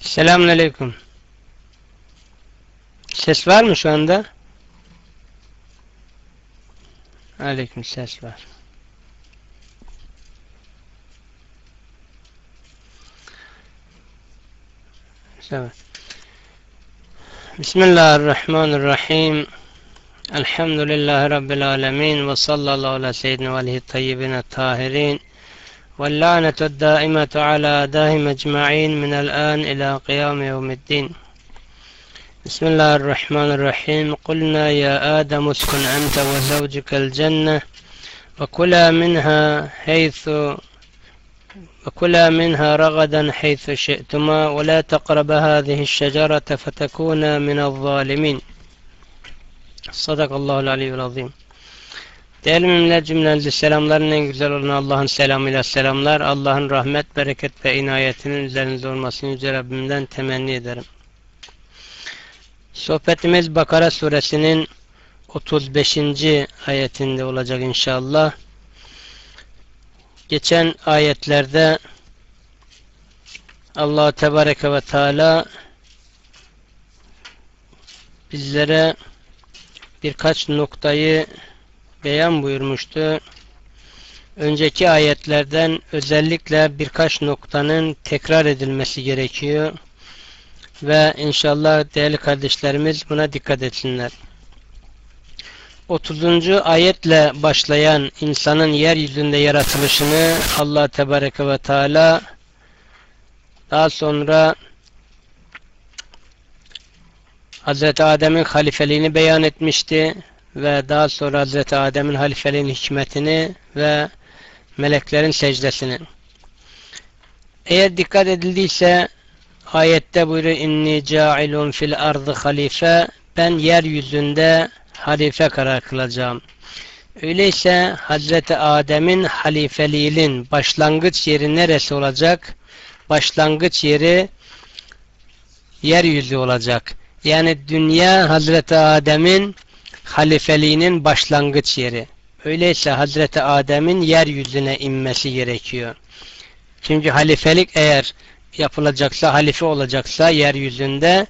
Selamünaleyküm. Ses var mı şu anda? Aleyküm ses var. Evet. Bismillahirrahmanirrahim. Elhamdülillahi Rabbil alemin ve sallallahu ala seyyidina ve alihi tayyibine tahirin. واللعنة الدائمة على أعدائهم أجمعين من الآن إلى قيام يوم الدين. بسم الله الرحمن الرحيم. قلنا يا آدم اسكن أنت وزوجك الجنة وكلا منها حيث وكلا منها رغدا حيث شئتما ولا تقرب هذه الشجرة فتكونا من الظالمين. صدق الله العلي العظيم. Değerli müminler cümlenizi selamların en güzel olan Allah'ın selamıyla selamlar. Allah'ın rahmet, bereket ve inayetinin üzerinize olmasını Yüce Rabbimden temenni ederim. Sohbetimiz Bakara suresinin 35. ayetinde olacak inşallah. Geçen ayetlerde Allah Tebareke ve Teala bizlere birkaç noktayı beyan buyurmuştu. Önceki ayetlerden özellikle birkaç noktanın tekrar edilmesi gerekiyor. Ve inşallah değerli kardeşlerimiz buna dikkat etsinler. 30. ayetle başlayan insanın yeryüzünde yaratılışını Allah Tebareke ve Teala daha sonra Hz. Adem'in halifeliğini beyan etmişti ve daha sonra Hz. Adem'in halifeliğin hikmetini ve meleklerin secdesini. Eğer dikkat edildiyse ayette buyuruyor inni cailun fil ardı halife ben yeryüzünde halife karar kılacağım. Öyleyse Hazreti Adem'in halifeliğinin başlangıç yeri neresi olacak? Başlangıç yeri yeryüzü olacak. Yani dünya Hazreti Adem'in halifeliğinin başlangıç yeri. Öyleyse Hazreti Adem'in yeryüzüne inmesi gerekiyor. Çünkü halifelik eğer yapılacaksa, halife olacaksa yeryüzünde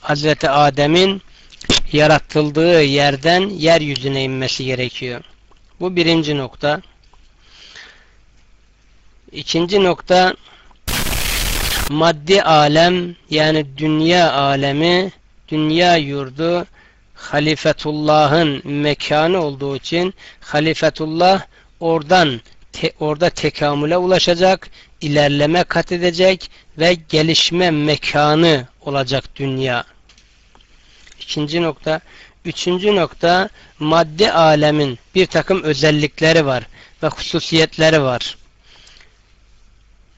Hazreti Adem'in yaratıldığı yerden yeryüzüne inmesi gerekiyor. Bu birinci nokta. İkinci nokta maddi alem yani dünya alemi, dünya yurdu halifetullah'ın mekanı olduğu için halifetullah oradan te, orada tekamüle ulaşacak, ilerleme kat edecek ve gelişme mekanı olacak dünya. İkinci nokta. Üçüncü nokta maddi alemin bir takım özellikleri var ve hususiyetleri var.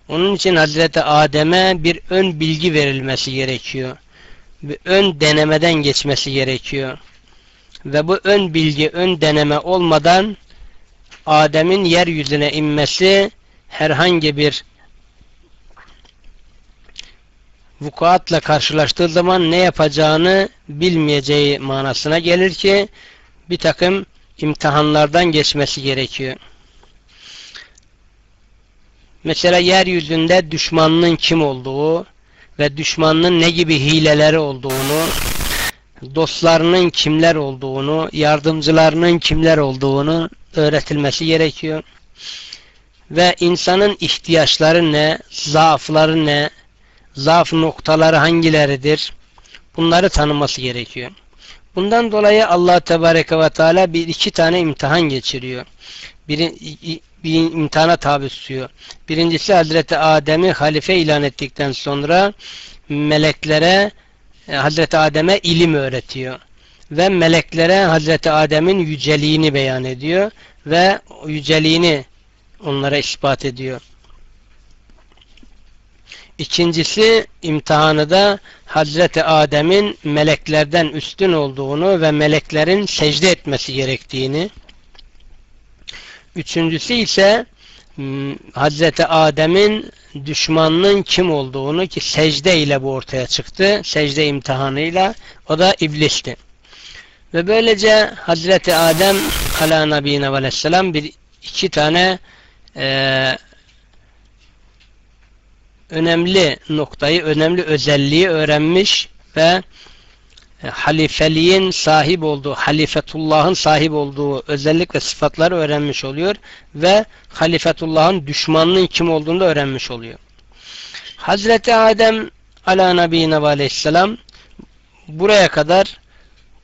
Onun için Hazreti Adem'e bir ön bilgi verilmesi gerekiyor bir ön denemeden geçmesi gerekiyor. Ve bu ön bilgi, ön deneme olmadan Adem'in yeryüzüne inmesi herhangi bir vukuatla karşılaştığı zaman ne yapacağını bilmeyeceği manasına gelir ki bir takım imtihanlardan geçmesi gerekiyor. Mesela yeryüzünde düşmanının kim olduğu, ve düşmanının ne gibi hileleri olduğunu, dostlarının kimler olduğunu, yardımcılarının kimler olduğunu öğretilmesi gerekiyor. Ve insanın ihtiyaçları ne, zaafları ne, zaaf noktaları hangileridir? Bunları tanıması gerekiyor. Bundan dolayı Allah Tebareke ve Teala bir iki tane imtihan geçiriyor. Bir, bir imtihana tabi tutuyor. Birincisi Hazreti Adem'i halife ilan ettikten sonra meleklere e, Hazreti Adem'e ilim öğretiyor. Ve meleklere Hazreti Adem'in yüceliğini beyan ediyor ve yüceliğini onlara ispat ediyor. İkincisi imtihanı da Hazreti Adem'in meleklerden üstün olduğunu ve meleklerin secde etmesi gerektiğini Üçüncüsü ise hmm, Hazreti Adem'in düşmanının kim olduğunu ki secde ile bu ortaya çıktı. Secde imtihanıyla. O da iblisti. Ve böylece Hazreti Adem ala nabiyine ve aleyhisselam bir iki tane e, önemli noktayı, önemli özelliği öğrenmiş ve halifeliğin sahip olduğu, halifetullahın sahip olduğu özellik ve sıfatları öğrenmiş oluyor ve halifetullahın düşmanının kim olduğunu da öğrenmiş oluyor. Hazreti Adem ala nabiyine ve aleyhisselam buraya kadar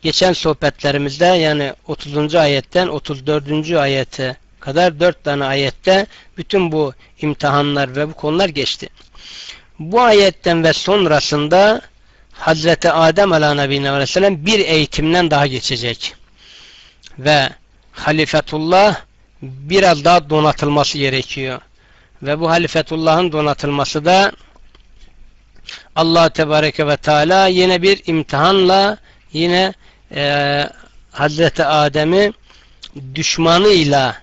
geçen sohbetlerimizde yani 30. ayetten 34. ayete kadar 4 tane ayette bütün bu imtihanlar ve bu konular geçti. Bu ayetten ve sonrasında Hazreti Adem aleyhisselam bir eğitimden daha geçecek. Ve halifetullah biraz daha donatılması gerekiyor. Ve bu halifetullahın donatılması da Allah Tebareke ve Teala yine bir imtihanla yine e, Hazreti Adem'i düşmanıyla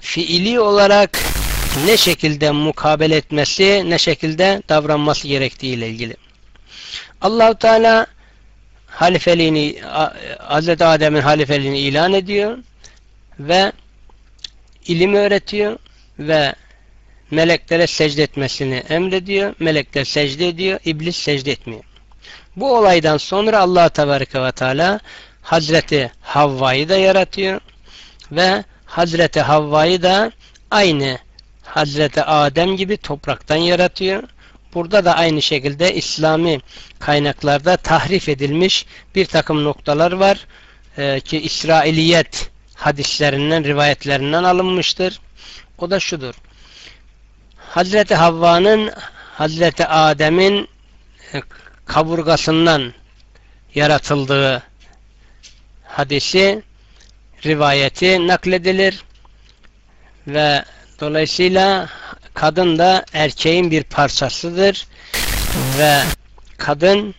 fiili olarak ne şekilde mukabele etmesi, ne şekilde davranması gerektiği ile ilgili. Allahu Teala halifeliğini Hz. Adem'in halifeliğini ilan ediyor ve ilim öğretiyor ve meleklere secde etmesini emrediyor. Melekler secde ediyor, iblis secde etmiyor. Bu olaydan sonra Allah Tebareke ve Teala Hazreti Havva'yı da yaratıyor ve Hazreti Havva'yı da aynı Hazreti Adem gibi topraktan yaratıyor. Burada da aynı şekilde İslami kaynaklarda tahrif edilmiş bir takım noktalar var ee, ki İsrailiyet hadislerinden, rivayetlerinden alınmıştır. O da şudur. Hazreti Havva'nın Hazreti Adem'in e, kaburgasından yaratıldığı hadisi rivayeti nakledilir ve dolayısıyla kadın da erkeğin bir parçasıdır ve kadın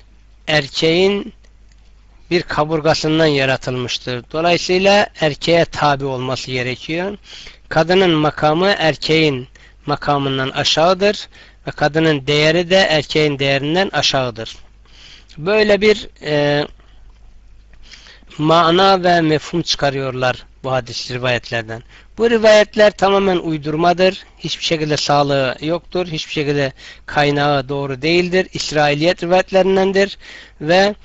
erkeğin bir kaburgasından yaratılmıştır. Dolayısıyla erkeğe tabi olması gerekiyor. Kadının makamı erkeğin makamından aşağıdır ve kadının değeri de erkeğin değerinden aşağıdır. Böyle bir e, mana ve mefhum çıkarıyorlar bu hadis rivayetlerden. Bu rivayetler tamamen uydurmadır. Hiçbir şekilde sağlığı yoktur. Hiçbir şekilde kaynağı doğru değildir. İsrailiyet rivayetlerindendir ve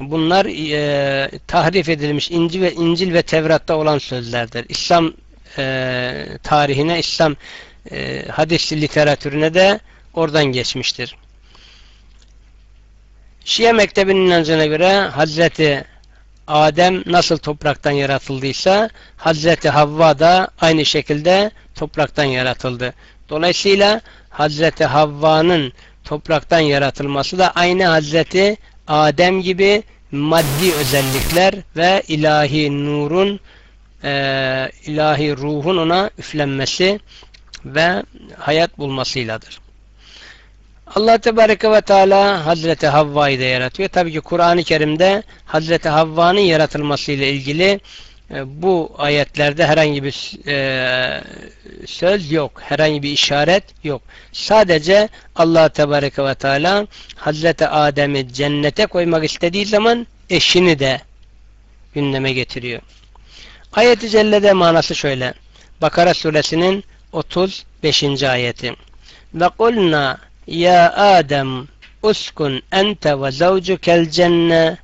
bunlar e, tahrif edilmiş İncil ve İncil ve Tevrat'ta olan sözlerdir. İslam e, tarihine, İslam e, hadis literatürüne de oradan geçmiştir. Şia mektebinin inancına göre Hazreti Adem nasıl topraktan yaratıldıysa Hazreti Havva da aynı şekilde topraktan yaratıldı. Dolayısıyla Hazreti Havva'nın topraktan yaratılması da aynı Hazreti Adem gibi maddi özellikler ve ilahi nurun e, ilahi ruhun ona üflenmesi ve hayat bulmasıyladır. Allah Tebareke ve Teala Hazreti Havva'yı da yaratıyor. Tabii ki Kur'an-ı Kerim'de Hazreti Havva'nın yaratılmasıyla ilgili e, bu ayetlerde herhangi bir e, söz yok. Herhangi bir işaret yok. Sadece Allah Tebareke ve Teala Hazreti Adem'i cennete koymak istediği zaman eşini de gündeme getiriyor. Ayet-i Celle'de manası şöyle. Bakara suresinin 35. ayeti. Ve kulna ya Adem uskun ente ve zavcukel cenne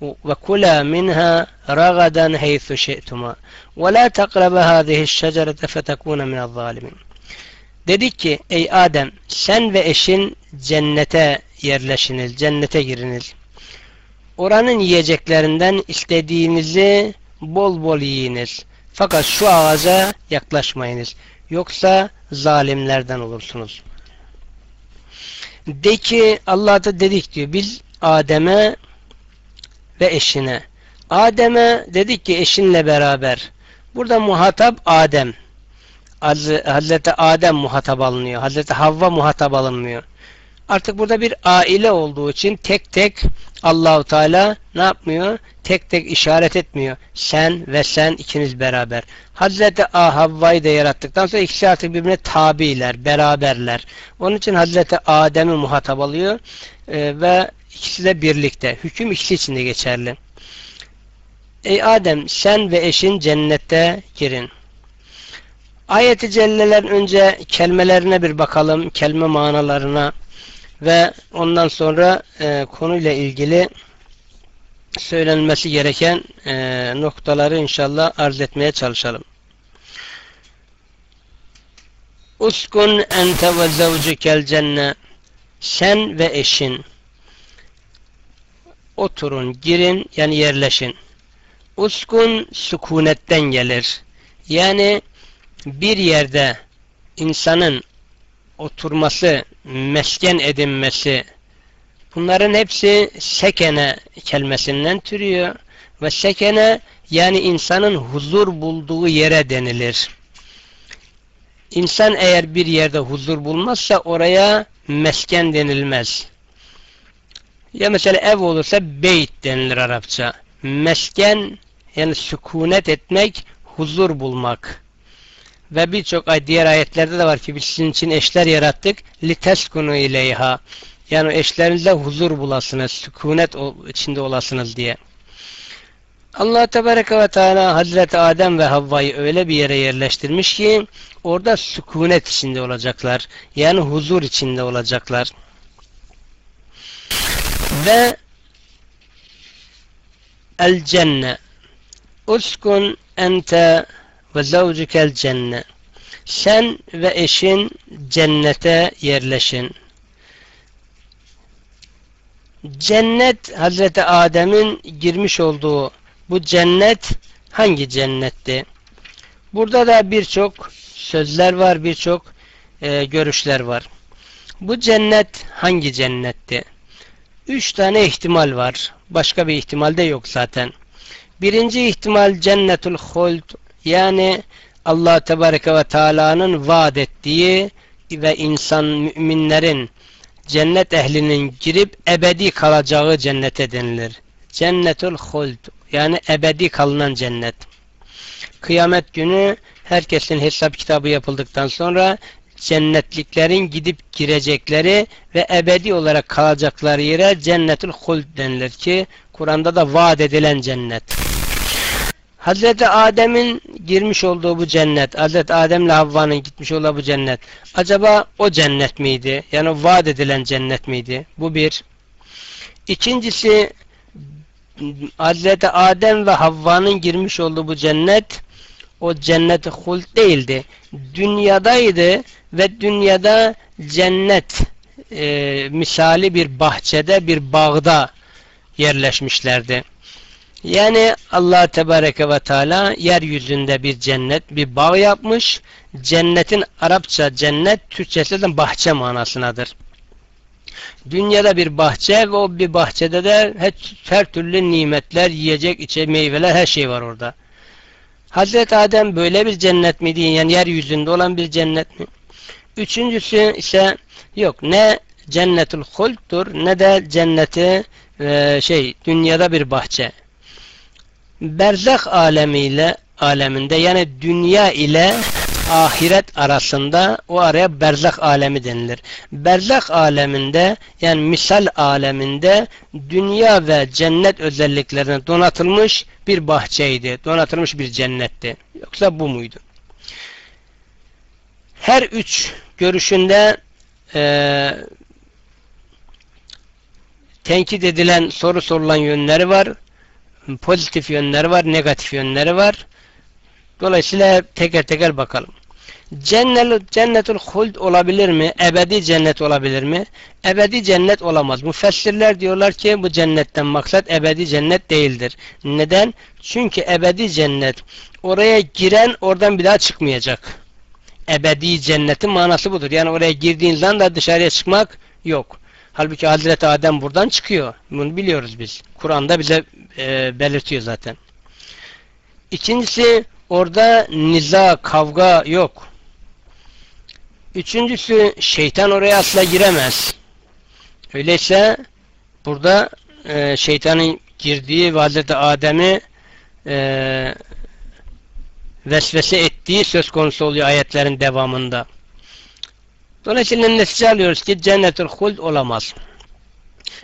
وكلا منها رغدا حيث شئتما ولا تقرب هذه الشجرة فتكون من الظالمين Dedik ki ey Adem sen ve eşin cennete yerleşiniz, cennete giriniz. Oranın yiyeceklerinden istediğinizi bol bol yiyiniz. Fakat şu ağaca yaklaşmayınız. Yoksa zalimlerden olursunuz. De ki Allah da dedik diyor. Biz Adem'e ve eşine. Adem'e dedik ki eşinle beraber. Burada muhatap Adem. Hazreti Adem muhatap alınıyor. Hazreti Havva muhatap alınmıyor. Artık burada bir aile olduğu için tek tek Allahu Teala ne yapmıyor? Tek tek işaret etmiyor. Sen ve sen ikiniz beraber. Hazreti A Havva'yı da yarattıktan sonra ikisi artık birbirine tabiler, beraberler. Onun için Hazreti Adem'i muhatap alıyor e, ve ikisi de birlikte. Hüküm ikisi için de geçerli. Ey Adem sen ve eşin cennette girin. Ayet-i Celle'den önce kelimelerine bir bakalım. Kelime manalarına ve ondan sonra e, konuyla ilgili söylenmesi gereken e, noktaları inşallah arz etmeye çalışalım. Uskun ente ve zevcukel cenne sen ve eşin oturun, girin yani yerleşin. Uskun sükunetten gelir. Yani bir yerde insanın oturması, mesken edinmesi bunların hepsi sekene kelimesinden türüyor ve sekene yani insanın huzur bulduğu yere denilir. İnsan eğer bir yerde huzur bulmazsa oraya mesken denilmez. Ya mesela ev olursa beyt denilir Arapça. Mesken yani sükunet etmek, huzur bulmak. Ve birçok diğer ayetlerde de var ki biz sizin için eşler yarattık. Liteskunu ileyha. Yani eşlerinizle huzur bulasınız, sükunet içinde olasınız diye. Allah Tebareke ve Teala Hazreti Adem ve Havva'yı öyle bir yere yerleştirmiş ki orada sükunet içinde olacaklar. Yani huzur içinde olacaklar. Ve el cenne uskun ente ve zavcukel cenne sen ve eşin cennete yerleşin. Cennet Hazreti Adem'in girmiş olduğu bu cennet hangi cennetti? Burada da birçok sözler var, birçok e, görüşler var. Bu cennet hangi cennetti? Üç tane ihtimal var. Başka bir ihtimal de yok zaten. Birinci ihtimal cennetul huld yani Allah Tebareke ve Teala'nın vaat ettiği ve insan müminlerin cennet ehlinin girip ebedi kalacağı cennete denilir. Cennetul huld yani ebedi kalınan cennet. Kıyamet günü herkesin hesap kitabı yapıldıktan sonra cennetliklerin gidip girecekleri ve ebedi olarak kalacakları yere cennetül huld denilir ki Kur'an'da da vaat edilen cennet. Hazreti Adem'in girmiş olduğu bu cennet, Hazreti Adem ile Havva'nın gitmiş olduğu bu cennet, acaba o cennet miydi? Yani vaat edilen cennet miydi? Bu bir. İkincisi, Hazreti Adem ve Havva'nın girmiş olduğu bu cennet, o cennet hult değildi. Dünyadaydı ve dünyada cennet e, misali bir bahçede, bir bağda yerleşmişlerdi. Yani Allah Tebareke ve Teala yeryüzünde bir cennet, bir bağ yapmış. Cennetin Arapça cennet, Türkçesi de bahçe manasınadır. Dünyada bir bahçe ve o bir bahçede de her, türlü nimetler, yiyecek, içe meyveler, her şey var orada. Hazreti Adem böyle bir cennet mi diye yani yeryüzünde olan bir cennet mi? Üçüncüsü ise yok ne cennetul hulktur ne de cenneti e, şey dünyada bir bahçe berzak alemiyle aleminde yani dünya ile ahiret arasında o araya berzak alemi denilir. Berzak aleminde yani misal aleminde dünya ve cennet özelliklerine donatılmış bir bahçeydi. Donatılmış bir cennetti. Yoksa bu muydu? Her üç görüşünde e, tenkit edilen soru sorulan yönleri var pozitif yönleri var, negatif yönleri var. Dolayısıyla teker teker bakalım. Cennet, cennetul huld olabilir mi? Ebedi cennet olabilir mi? Ebedi cennet olamaz. Müfessirler diyorlar ki bu cennetten maksat ebedi cennet değildir. Neden? Çünkü ebedi cennet oraya giren oradan bir daha çıkmayacak. Ebedi cennetin manası budur. Yani oraya girdiğin zaman da dışarıya çıkmak yok. Halbuki Hazreti Adem buradan çıkıyor. Bunu biliyoruz biz. Kur'an'da bize e, belirtiyor zaten. İkincisi orada niza, kavga yok. Üçüncüsü şeytan oraya asla giremez. Öyleyse burada e, şeytanın girdiği ve Hazreti Adem'i e, vesvese ettiği söz konusu oluyor ayetlerin devamında. Dolayısıyla netice alıyoruz ki cennetül huld olamaz.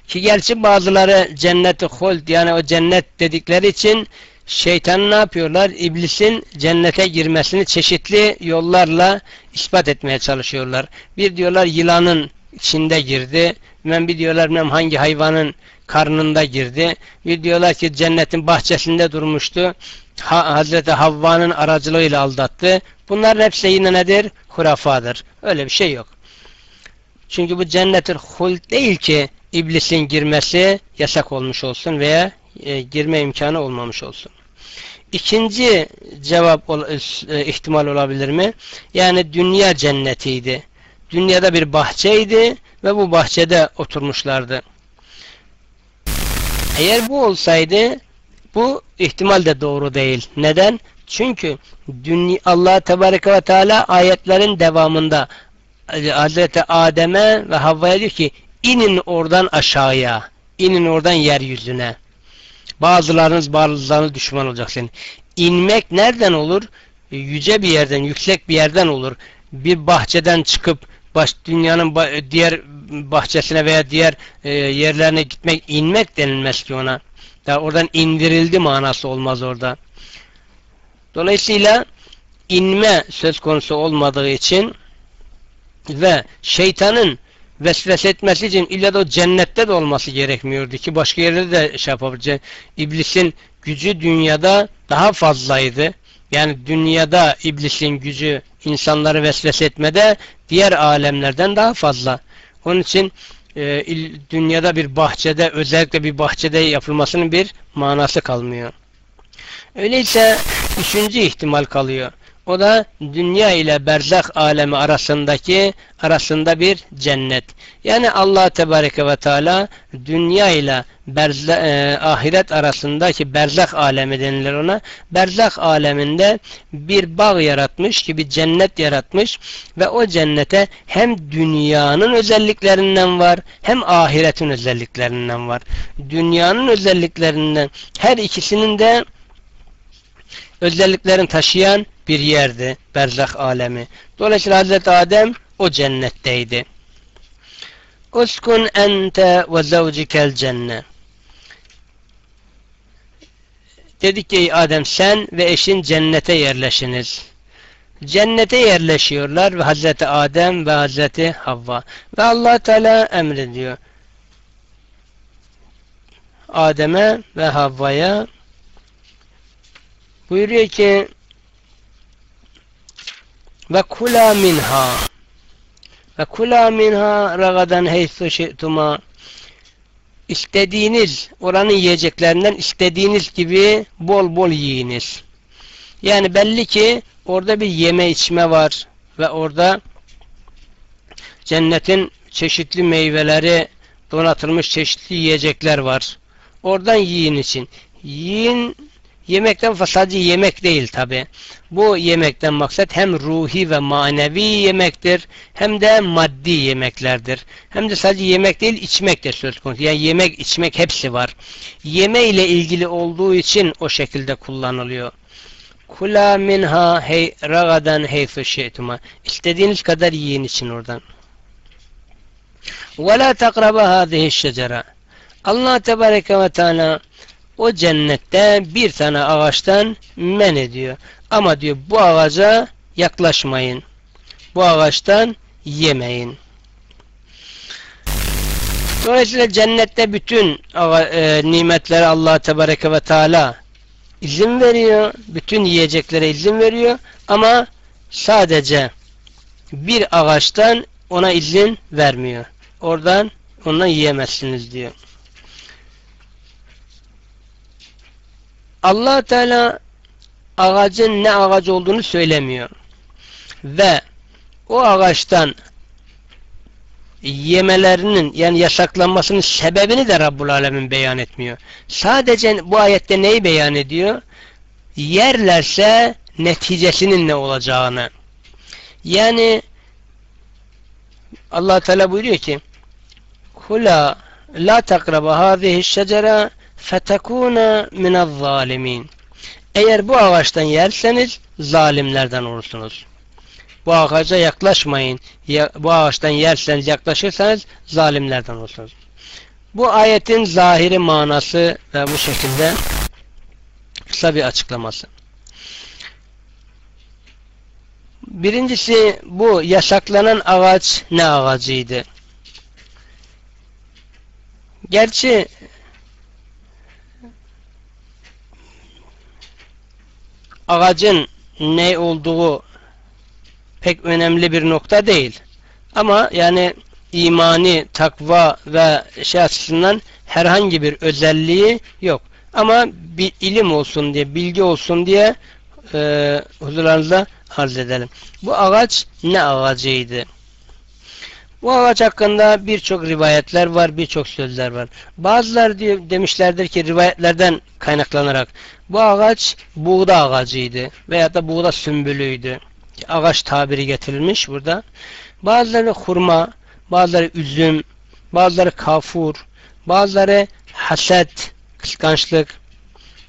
Ki gerçi bazıları cenneti huld yani o cennet dedikleri için şeytan ne yapıyorlar? İblisin cennete girmesini çeşitli yollarla ispat etmeye çalışıyorlar. Bir diyorlar yılanın içinde girdi. Ben bir diyorlar bilmem hangi hayvanın karnında girdi. Bir diyorlar ki cennetin bahçesinde durmuştu. Ha, Hazreti Havva'nın aracılığıyla aldattı. Bunların hepsi yine nedir? Hurafadır. Öyle bir şey yok. Çünkü bu cennetül hult değil ki iblisin girmesi yasak olmuş olsun veya e, girme imkanı olmamış olsun. İkinci cevap ol, e, ihtimal olabilir mi? Yani dünya cennetiydi. Dünyada bir bahçeydi ve bu bahçede oturmuşlardı. Eğer bu olsaydı bu ihtimal de doğru değil. Neden? Çünkü Allah Tebareke ve Teala ayetlerin devamında Hazreti Adem'e ve Havva'ya diyor ki inin oradan aşağıya, inin oradan yeryüzüne. Bazılarınız bazılarınız düşman olacak senin. İnmek nereden olur? Yüce bir yerden, yüksek bir yerden olur. Bir bahçeden çıkıp baş, dünyanın diğer bahçesine veya diğer e, yerlerine gitmek, inmek denilmez ki ona. Ya oradan indirildi manası olmaz orada. Dolayısıyla inme söz konusu olmadığı için ve şeytanın vesvese etmesi için illa da o cennette de olması gerekmiyordu ki başka yerde de şey yapabilecek. İblisin gücü dünyada daha fazlaydı. Yani dünyada iblisin gücü insanları vesvese etmede diğer alemlerden daha fazla. Onun için e, dünyada bir bahçede özellikle bir bahçede yapılmasının bir manası kalmıyor. Öyleyse üçüncü ihtimal kalıyor. O da dünya ile berzak alemi arasındaki arasında bir cennet. Yani Allah Tebareke ve Teala dünya ile berzle, e, ahiret arasındaki berzak alemi denilir ona. Berzak aleminde bir bağ yaratmış ki bir cennet yaratmış ve o cennete hem dünyanın özelliklerinden var hem ahiretin özelliklerinden var. Dünyanın özelliklerinden her ikisinin de özelliklerini taşıyan bir yerdi berzak alemi. Dolayısıyla Hazreti Adem o cennetteydi. Uskun ente ve zavcikel cenne. Dedik ki Adem sen ve eşin cennete yerleşiniz. Cennete yerleşiyorlar ve Hazreti Adem ve Hazreti Havva. Ve allah Teala emrediyor. Adem'e ve Havva'ya buyuruyor ki ve kula minha ve kula minha ragadan heysu şi'tuma istediğiniz oranın yiyeceklerinden istediğiniz gibi bol bol yiyiniz. Yani belli ki orada bir yeme içme var ve orada cennetin çeşitli meyveleri donatılmış çeşitli yiyecekler var. Oradan yiyin için. Yiyin Yemekten sadece yemek değil tabi. Bu yemekten maksat hem ruhi ve manevi yemektir hem de maddi yemeklerdir. Hem de sadece yemek değil içmek de söz konusu. Yani yemek içmek hepsi var. Yeme ile ilgili olduğu için o şekilde kullanılıyor. Kula minha hey ragadan heyfu şeytuma. İstediğiniz kadar yiyin için oradan. Ve la takraba hadihi şecera. Allah tebareke ve teala o cennette bir tane ağaçtan men ediyor. Ama diyor bu ağaca yaklaşmayın. Bu ağaçtan yemeyin. Dolayısıyla cennette bütün e, nimetleri Allah Tebareke ve Teala izin veriyor. Bütün yiyeceklere izin veriyor. Ama sadece bir ağaçtan ona izin vermiyor. Oradan ondan yiyemezsiniz diyor. Allah Teala ağacın ne ağaç olduğunu söylemiyor. Ve o ağaçtan yemelerinin yani yasaklanmasının sebebini de Rabbul Alemin beyan etmiyor. Sadece bu ayette neyi beyan ediyor? Yerlerse neticesinin ne olacağını. Yani Allah Teala buyuruyor ki: "Kula la takraba hazihi şecere fetekûne minezzalimin. Eğer bu ağaçtan yerseniz zalimlerden olursunuz. Bu ağaca yaklaşmayın. Ya, bu ağaçtan yerseniz yaklaşırsanız zalimlerden olursunuz. Bu ayetin zahiri manası ve bu şekilde kısa bir açıklaması. Birincisi bu yasaklanan ağaç ne ağacıydı? Gerçi ağacın ne olduğu pek önemli bir nokta değil. Ama yani imani, takva ve şey açısından herhangi bir özelliği yok. Ama bir ilim olsun diye, bilgi olsun diye e, huzurlarınızda arz edelim. Bu ağaç ne ağacıydı? Bu ağaç hakkında birçok rivayetler var, birçok sözler var. Bazıları diyor, demişlerdir ki rivayetlerden kaynaklanarak bu ağaç buğda ağacıydı veya da buğda sümbülüydü. Ağaç tabiri getirilmiş burada. Bazıları hurma, bazıları üzüm, bazıları kafur, bazıları haset, kıskançlık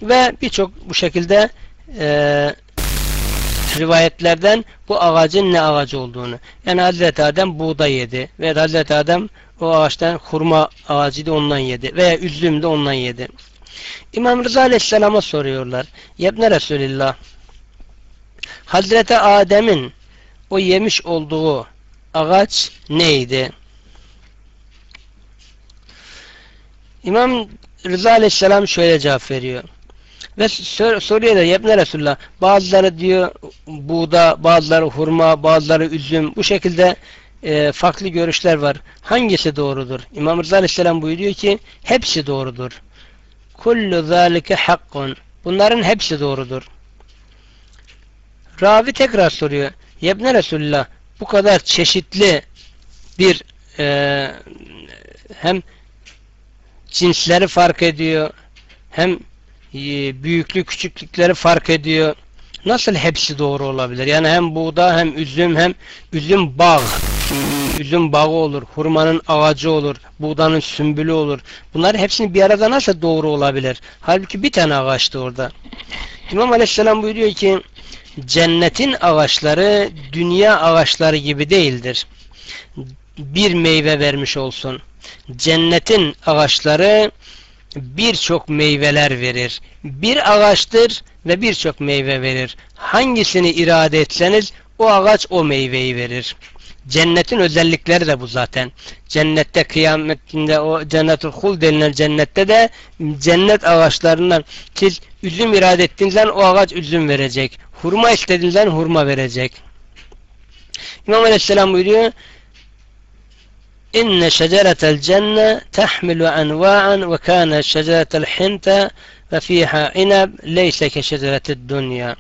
ve birçok bu şekilde e, rivayetlerden bu ağacın ne ağacı olduğunu. Yani Hazreti Adem buğday yedi ve Hazreti Adem o ağaçtan hurma ağacıydı ondan yedi veya üzüm de ondan yedi. İmam Rıza Aleyhisselam'a soruyorlar. Yebne Resulillah Hazreti Adem'in o yemiş olduğu ağaç neydi? İmam Rıza Aleyhisselam şöyle cevap veriyor. Ve sor soruyor da Yebne Resulullah bazıları diyor buğda, bazıları hurma, bazıları üzüm bu şekilde e, farklı görüşler var. Hangisi doğrudur? İmam Rıza Aleyhisselam buyuruyor ki hepsi doğrudur. Kullu zalike hakkun. Bunların hepsi doğrudur. Ravi tekrar soruyor. Yebne Resulullah bu kadar çeşitli bir e, hem cinsleri fark ediyor hem büyüklük küçüklükleri fark ediyor. Nasıl hepsi doğru olabilir? Yani hem buğda hem üzüm hem üzüm bağ. Üzüm bağı olur, hurmanın ağacı olur, buğdanın sümbülü olur. Bunların hepsini bir arada nasıl doğru olabilir? Halbuki bir tane ağaçtı orada. İmam Aleyhisselam buyuruyor ki cennetin ağaçları dünya ağaçları gibi değildir. Bir meyve vermiş olsun. Cennetin ağaçları birçok meyveler verir. Bir ağaçtır ve birçok meyve verir. Hangisini irade etseniz o ağaç o meyveyi verir. Cennetin özellikleri de bu zaten. Cennette kıyametinde o cennetul hul denilen cennette de cennet ağaçlarından siz üzüm irade ettiğinizden o ağaç üzüm verecek. Hurma istediğinizden hurma verecek. İmam Aleyhisselam buyuruyor إن شجرة الجنة تحمل أنواعا وكان شجرة الحنطة ففيها عنب ليس كشجرة الدنيا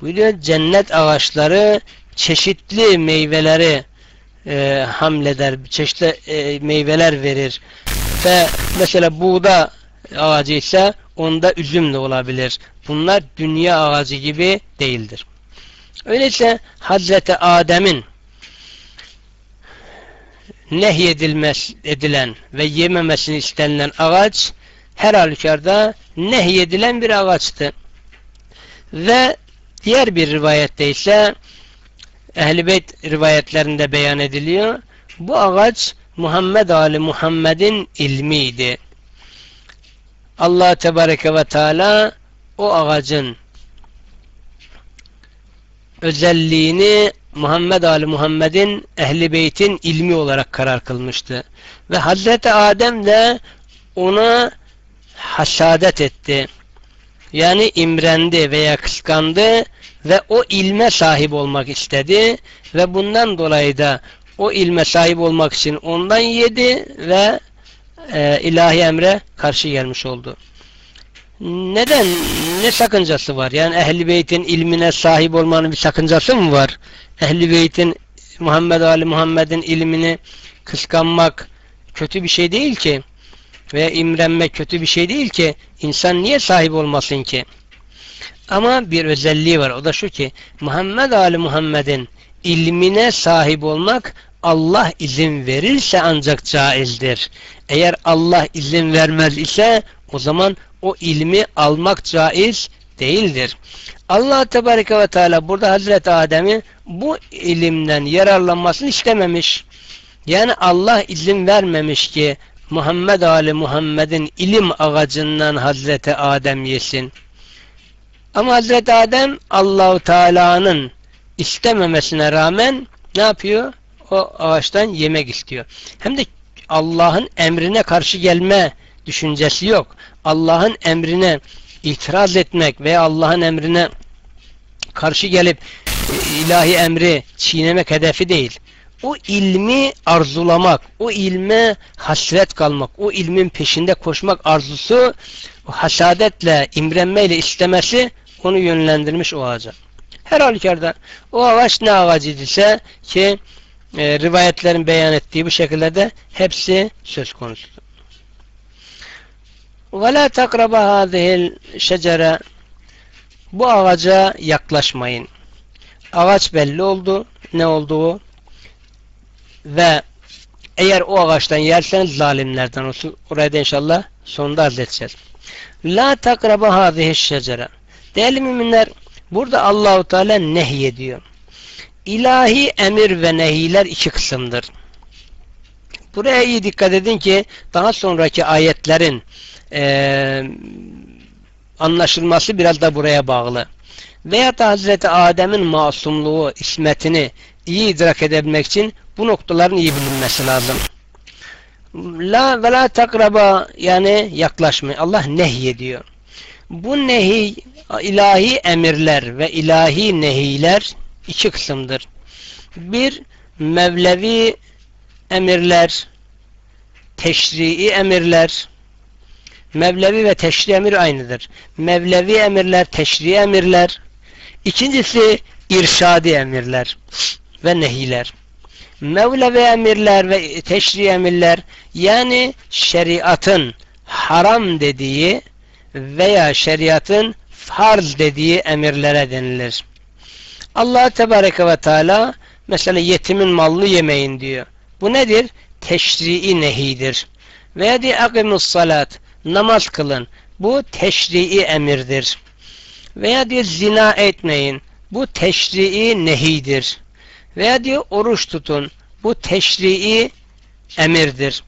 Buyuruyor cennet ağaçları çeşitli meyveleri e, hamleder, çeşitli e, meyveler verir. Ve mesela buğda ağacı ise onda üzüm de olabilir. Bunlar dünya ağacı gibi değildir. Öyleyse Hazreti Adem'in nehyedilmez edilen ve yememesini istenilen ağaç her halükarda nehyedilen bir ağaçtı. Ve diğer bir rivayette ise Ehl-i Beyt rivayetlerinde beyan ediliyor. Bu ağaç Muhammed Ali Muhammed'in ilmiydi. Allah Tebareke ve Teala o ağacın özelliğini Muhammed Ali Muhammed'in Ehli Beyt'in ilmi olarak karar kılmıştı. Ve Hazreti Adem de ona hasadet etti. Yani imrendi veya kıskandı ve o ilme sahip olmak istedi ve bundan dolayı da o ilme sahip olmak için ondan yedi ve e, ilahi emre karşı gelmiş oldu. Neden? Ne sakıncası var? Yani Ehli Beyt'in ilmine sahip olmanın bir sakıncası mı var? Ehli Beyt'in Muhammed Ali Muhammed'in ilmini kıskanmak kötü bir şey değil ki. Veya imrenmek kötü bir şey değil ki. İnsan niye sahip olmasın ki? Ama bir özelliği var. O da şu ki Muhammed Ali Muhammed'in ilmine sahip olmak Allah izin verirse ancak caizdir. Eğer Allah izin vermez ise o zaman o ilmi almak caiz değildir. Allah Tebareke ve Teala burada Hazreti Adem'i bu ilimden yararlanmasını istememiş. Yani Allah izin vermemiş ki Muhammed Ali Muhammed'in ilim ağacından Hazreti Adem yesin. Ama Hazreti Adem Allahu Teala'nın istememesine rağmen ne yapıyor? O ağaçtan yemek istiyor. Hem de Allah'ın emrine karşı gelme düşüncesi yok. Allah'ın emrine itiraz etmek veya Allah'ın emrine karşı gelip ilahi emri çiğnemek hedefi değil. O ilmi arzulamak, o ilme hasret kalmak, o ilmin peşinde koşmak arzusu, o hasadetle, imrenmeyle istemesi onu yönlendirmiş o ağaca. Her halükarda o ağaç ne ağacı ise ki e, rivayetlerin beyan ettiği bu şekilde de hepsi söz konusu. وَلَا تَقْرَبَ هَذِهِ الشَّجَرَ Bu ağaca yaklaşmayın. Ağaç belli oldu. Ne olduğu ve eğer o ağaçtan yerseniz zalimlerden olsun. Oraya da inşallah sonunda halledeceğiz. La takraba hâzihi şecere. Değerli müminler burada Allahu Teala nehyediyor. İlahi emir ve nehiler iki kısımdır. Buraya iyi dikkat edin ki daha sonraki ayetlerin e, anlaşılması biraz da buraya bağlı. Veya da Hazreti Adem'in masumluğu, ismetini iyi idrak edebilmek için bu noktaların iyi bilinmesi lazım. La ve la takraba yani yaklaşmayın. Allah nehyediyor. Bu nehi ilahi emirler ve ilahi nehiler iki kısımdır. Bir Mevlevi emirler, teşrii emirler, Mevlevi ve teşri emir aynıdır. Mevlevi emirler, teşri emirler. İkincisi irşadi emirler ve nehiler. Mevlevi emirler ve teşri emirler yani şeriatın haram dediği veya şeriatın farz dediği emirlere denilir. Allah Tebareke ve Teala mesela yetimin malını yemeyin diyor. Bu nedir? Teşrii nehidir. Veya diye akimus salat namaz kılın. Bu teşrii emirdir. Veya diyor zina etmeyin. Bu teşrii nehidir. Veya diyor oruç tutun. Bu teşrii emirdir.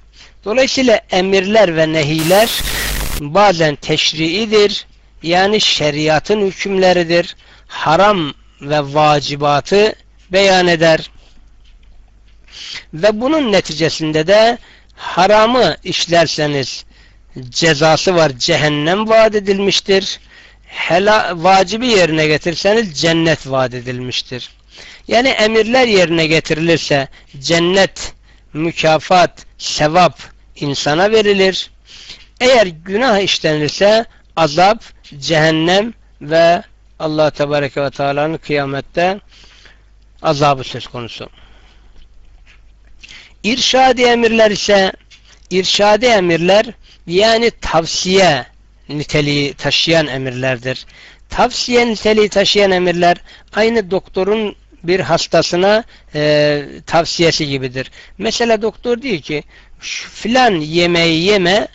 Dolayısıyla emirler ve nehiler bazen teşriidir. Yani şeriatın hükümleridir. Haram ve vacibatı beyan eder. Ve bunun neticesinde de haramı işlerseniz cezası var. Cehennem vaat edilmiştir. Hela, vacibi yerine getirseniz cennet vaat edilmiştir. Yani emirler yerine getirilirse cennet, mükafat, sevap insana verilir. Eğer günah işlenirse azap, cehennem ve Allah Tebareke ve Teala'nın kıyamette azabı söz konusu. İrşadi emirler ise irşadi emirler yani tavsiye niteliği taşıyan emirlerdir. Tavsiye niteliği taşıyan emirler aynı doktorun bir hastasına e, tavsiyesi gibidir. Mesela doktor diyor ki filan yemeği yeme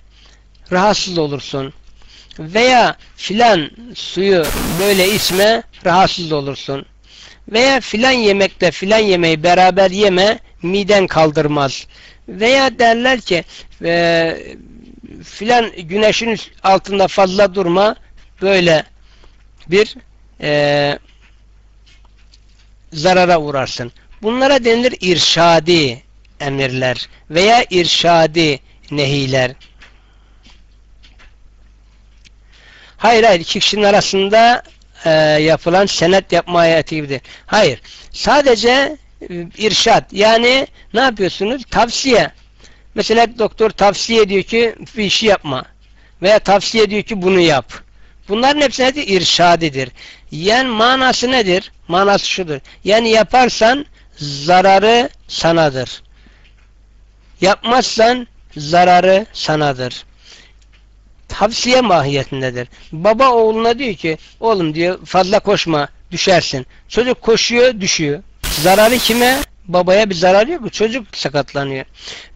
rahatsız olursun. Veya filan suyu böyle içme rahatsız olursun. Veya filan yemekle filan yemeği beraber yeme miden kaldırmaz. Veya derler ki e, filan güneşin altında fazla durma böyle bir e, zarara uğrarsın. Bunlara denilir irşadi emirler veya irşadi nehiler. Hayır hayır iki kişinin arasında e, yapılan senet yapma ayeti gibidir. Hayır. Sadece e, irşad. Yani ne yapıyorsunuz? Tavsiye. Mesela doktor tavsiye ediyor ki bir işi yapma. Veya tavsiye ediyor ki bunu yap. Bunların hepsi nedir? İrşadidir. Yani manası nedir? Manası şudur. Yani yaparsan zararı sanadır. Yapmazsan zararı sanadır. Tavsiye mahiyetindedir. Baba oğluna diyor ki oğlum diyor fazla koşma düşersin. Çocuk koşuyor düşüyor. Zararı kime? Babaya bir zarar yok. Çocuk sakatlanıyor.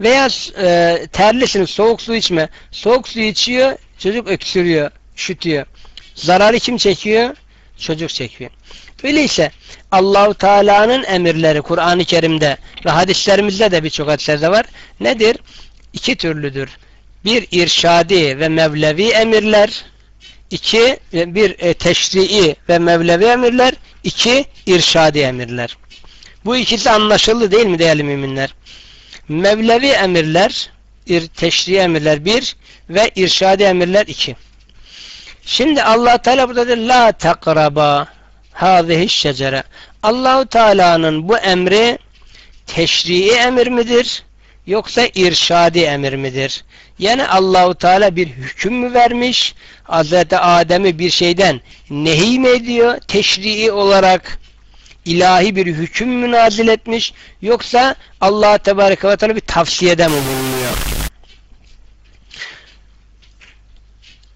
Veya e, terlisin soğuk su içme. Soğuk su içiyor çocuk öksürüyor. Üşütüyor. Zararı kim çekiyor? Çocuk çekiyor. Öyleyse Allahu Teala'nın emirleri Kur'an-ı Kerim'de ve hadislerimizde de birçok hadislerde var. Nedir? İki türlüdür. Bir irşadi ve mevlevi emirler, iki bir e, teşrii ve mevlevi emirler, iki irşadi emirler. Bu ikisi anlaşıldı değil mi değerli müminler? Mevlevi emirler ir, teşri emirler bir ve irşadi emirler iki. Şimdi Allah Teala burada diyor la takraba hazihi şecere. Allahu Teala'nın bu emri teşrii emir midir yoksa irşadi emir midir? Yani Allahu Teala bir hüküm mü vermiş? Hazreti Adem'i bir şeyden nehi mi ediyor? Teşrii olarak ilahi bir hüküm mü nazil etmiş? Yoksa Allah Tebareke ve Teala bir tavsiyede mi bulunuyor?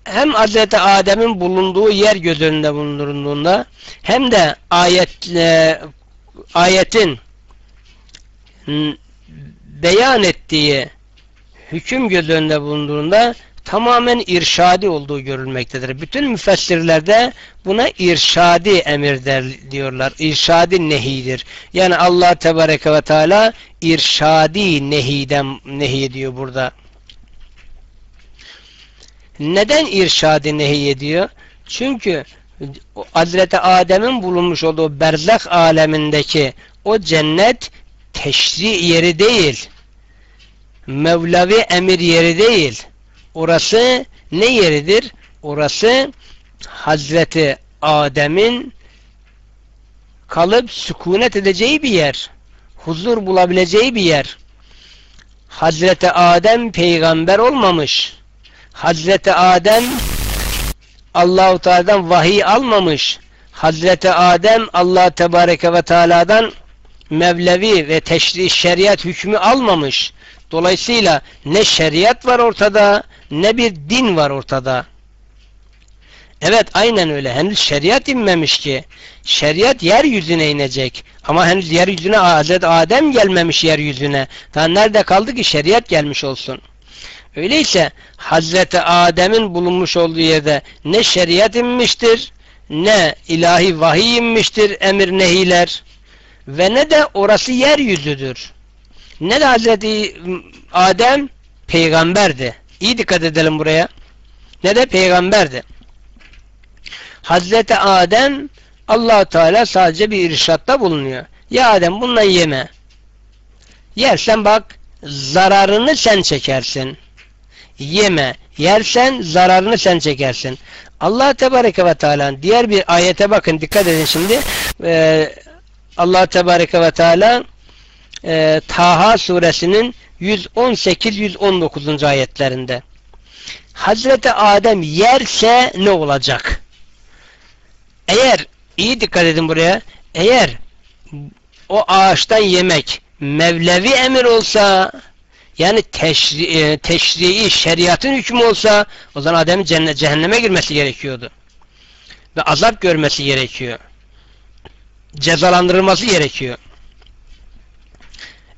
Hem Hazreti Adem'in bulunduğu yer göz önünde bulundurulduğunda hem de ayetle, ayetin beyan ettiği hüküm göz önünde bulunduğunda tamamen irşadi olduğu görülmektedir. Bütün müfessirlerde buna irşadi emir der, diyorlar. İrşadi nehidir. Yani Allah Tebareke ve Teala irşadi nehiden nehi ediyor burada. Neden irşadi nehi ediyor? Çünkü Hazreti Adem'in bulunmuş olduğu berzak alemindeki o cennet teşri yeri değil. Mevlavi emir yeri değil. Orası ne yeridir? Orası Hazreti Adem'in kalıp sükunet edeceği bir yer. Huzur bulabileceği bir yer. Hazreti Adem peygamber olmamış. Hazreti Adem Allahu Teala'dan vahiy almamış. Hazreti Adem Allah Tebareke ve Teala'dan Mevlevi ve teşri şeriat hükmü almamış. Dolayısıyla ne şeriat var ortada ne bir din var ortada. Evet aynen öyle. Henüz şeriat inmemiş ki. Şeriat yeryüzüne inecek. Ama henüz yeryüzüne Hazreti Adem gelmemiş yeryüzüne. Daha nerede kaldı ki şeriat gelmiş olsun. Öyleyse Hazreti Adem'in bulunmuş olduğu yerde ne şeriat inmiştir, ne ilahi vahiy inmiştir, emir nehiler ve ne de orası yeryüzüdür. Ne de Hazreti Adem peygamberdi. İyi dikkat edelim buraya. Ne de peygamberdi. Hazreti Adem allah Teala sadece bir irşatta bulunuyor. Ya Adem bundan yeme. Yersen bak zararını sen çekersin. Yeme. Yersen zararını sen çekersin. Allah Tebareke ve Teala diğer bir ayete bakın dikkat edin şimdi. Ee, Allah Tebareke ve Teala e, Taha suresinin 118-119. ayetlerinde Hazreti Adem yerse ne olacak? Eğer iyi dikkat edin buraya eğer o ağaçtan yemek Mevlevi emir olsa yani teşri, e, teşrii şeriatın hükmü olsa o zaman Adem'in cennet, cehenneme girmesi gerekiyordu. Ve azap görmesi gerekiyor. Cezalandırılması gerekiyor.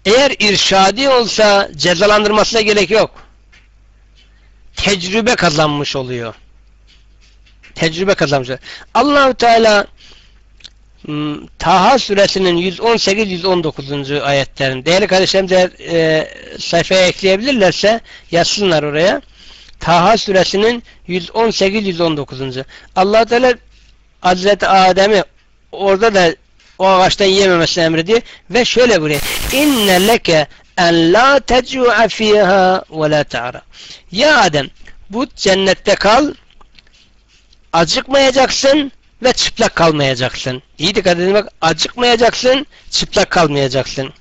Eğer irşadi olsa cezalandırmasına gerek yok. Tecrübe kazanmış oluyor. Tecrübe kazanmış. Allahu Teala hmm, Taha suresinin 118-119. ayetlerin değerli kardeşlerim de e, sayfaya ekleyebilirlerse yazsınlar oraya. Taha suresinin 118-119. Allah Teala Hazreti Adem'i orada da o ağaçtan yememesini emrediyor ve şöyle buraya inne leke en la tecu'a fiha ve la ta'ra ya Adem bu cennette kal acıkmayacaksın ve çıplak kalmayacaksın. İyi dikkat edin bak acıkmayacaksın, çıplak kalmayacaksın.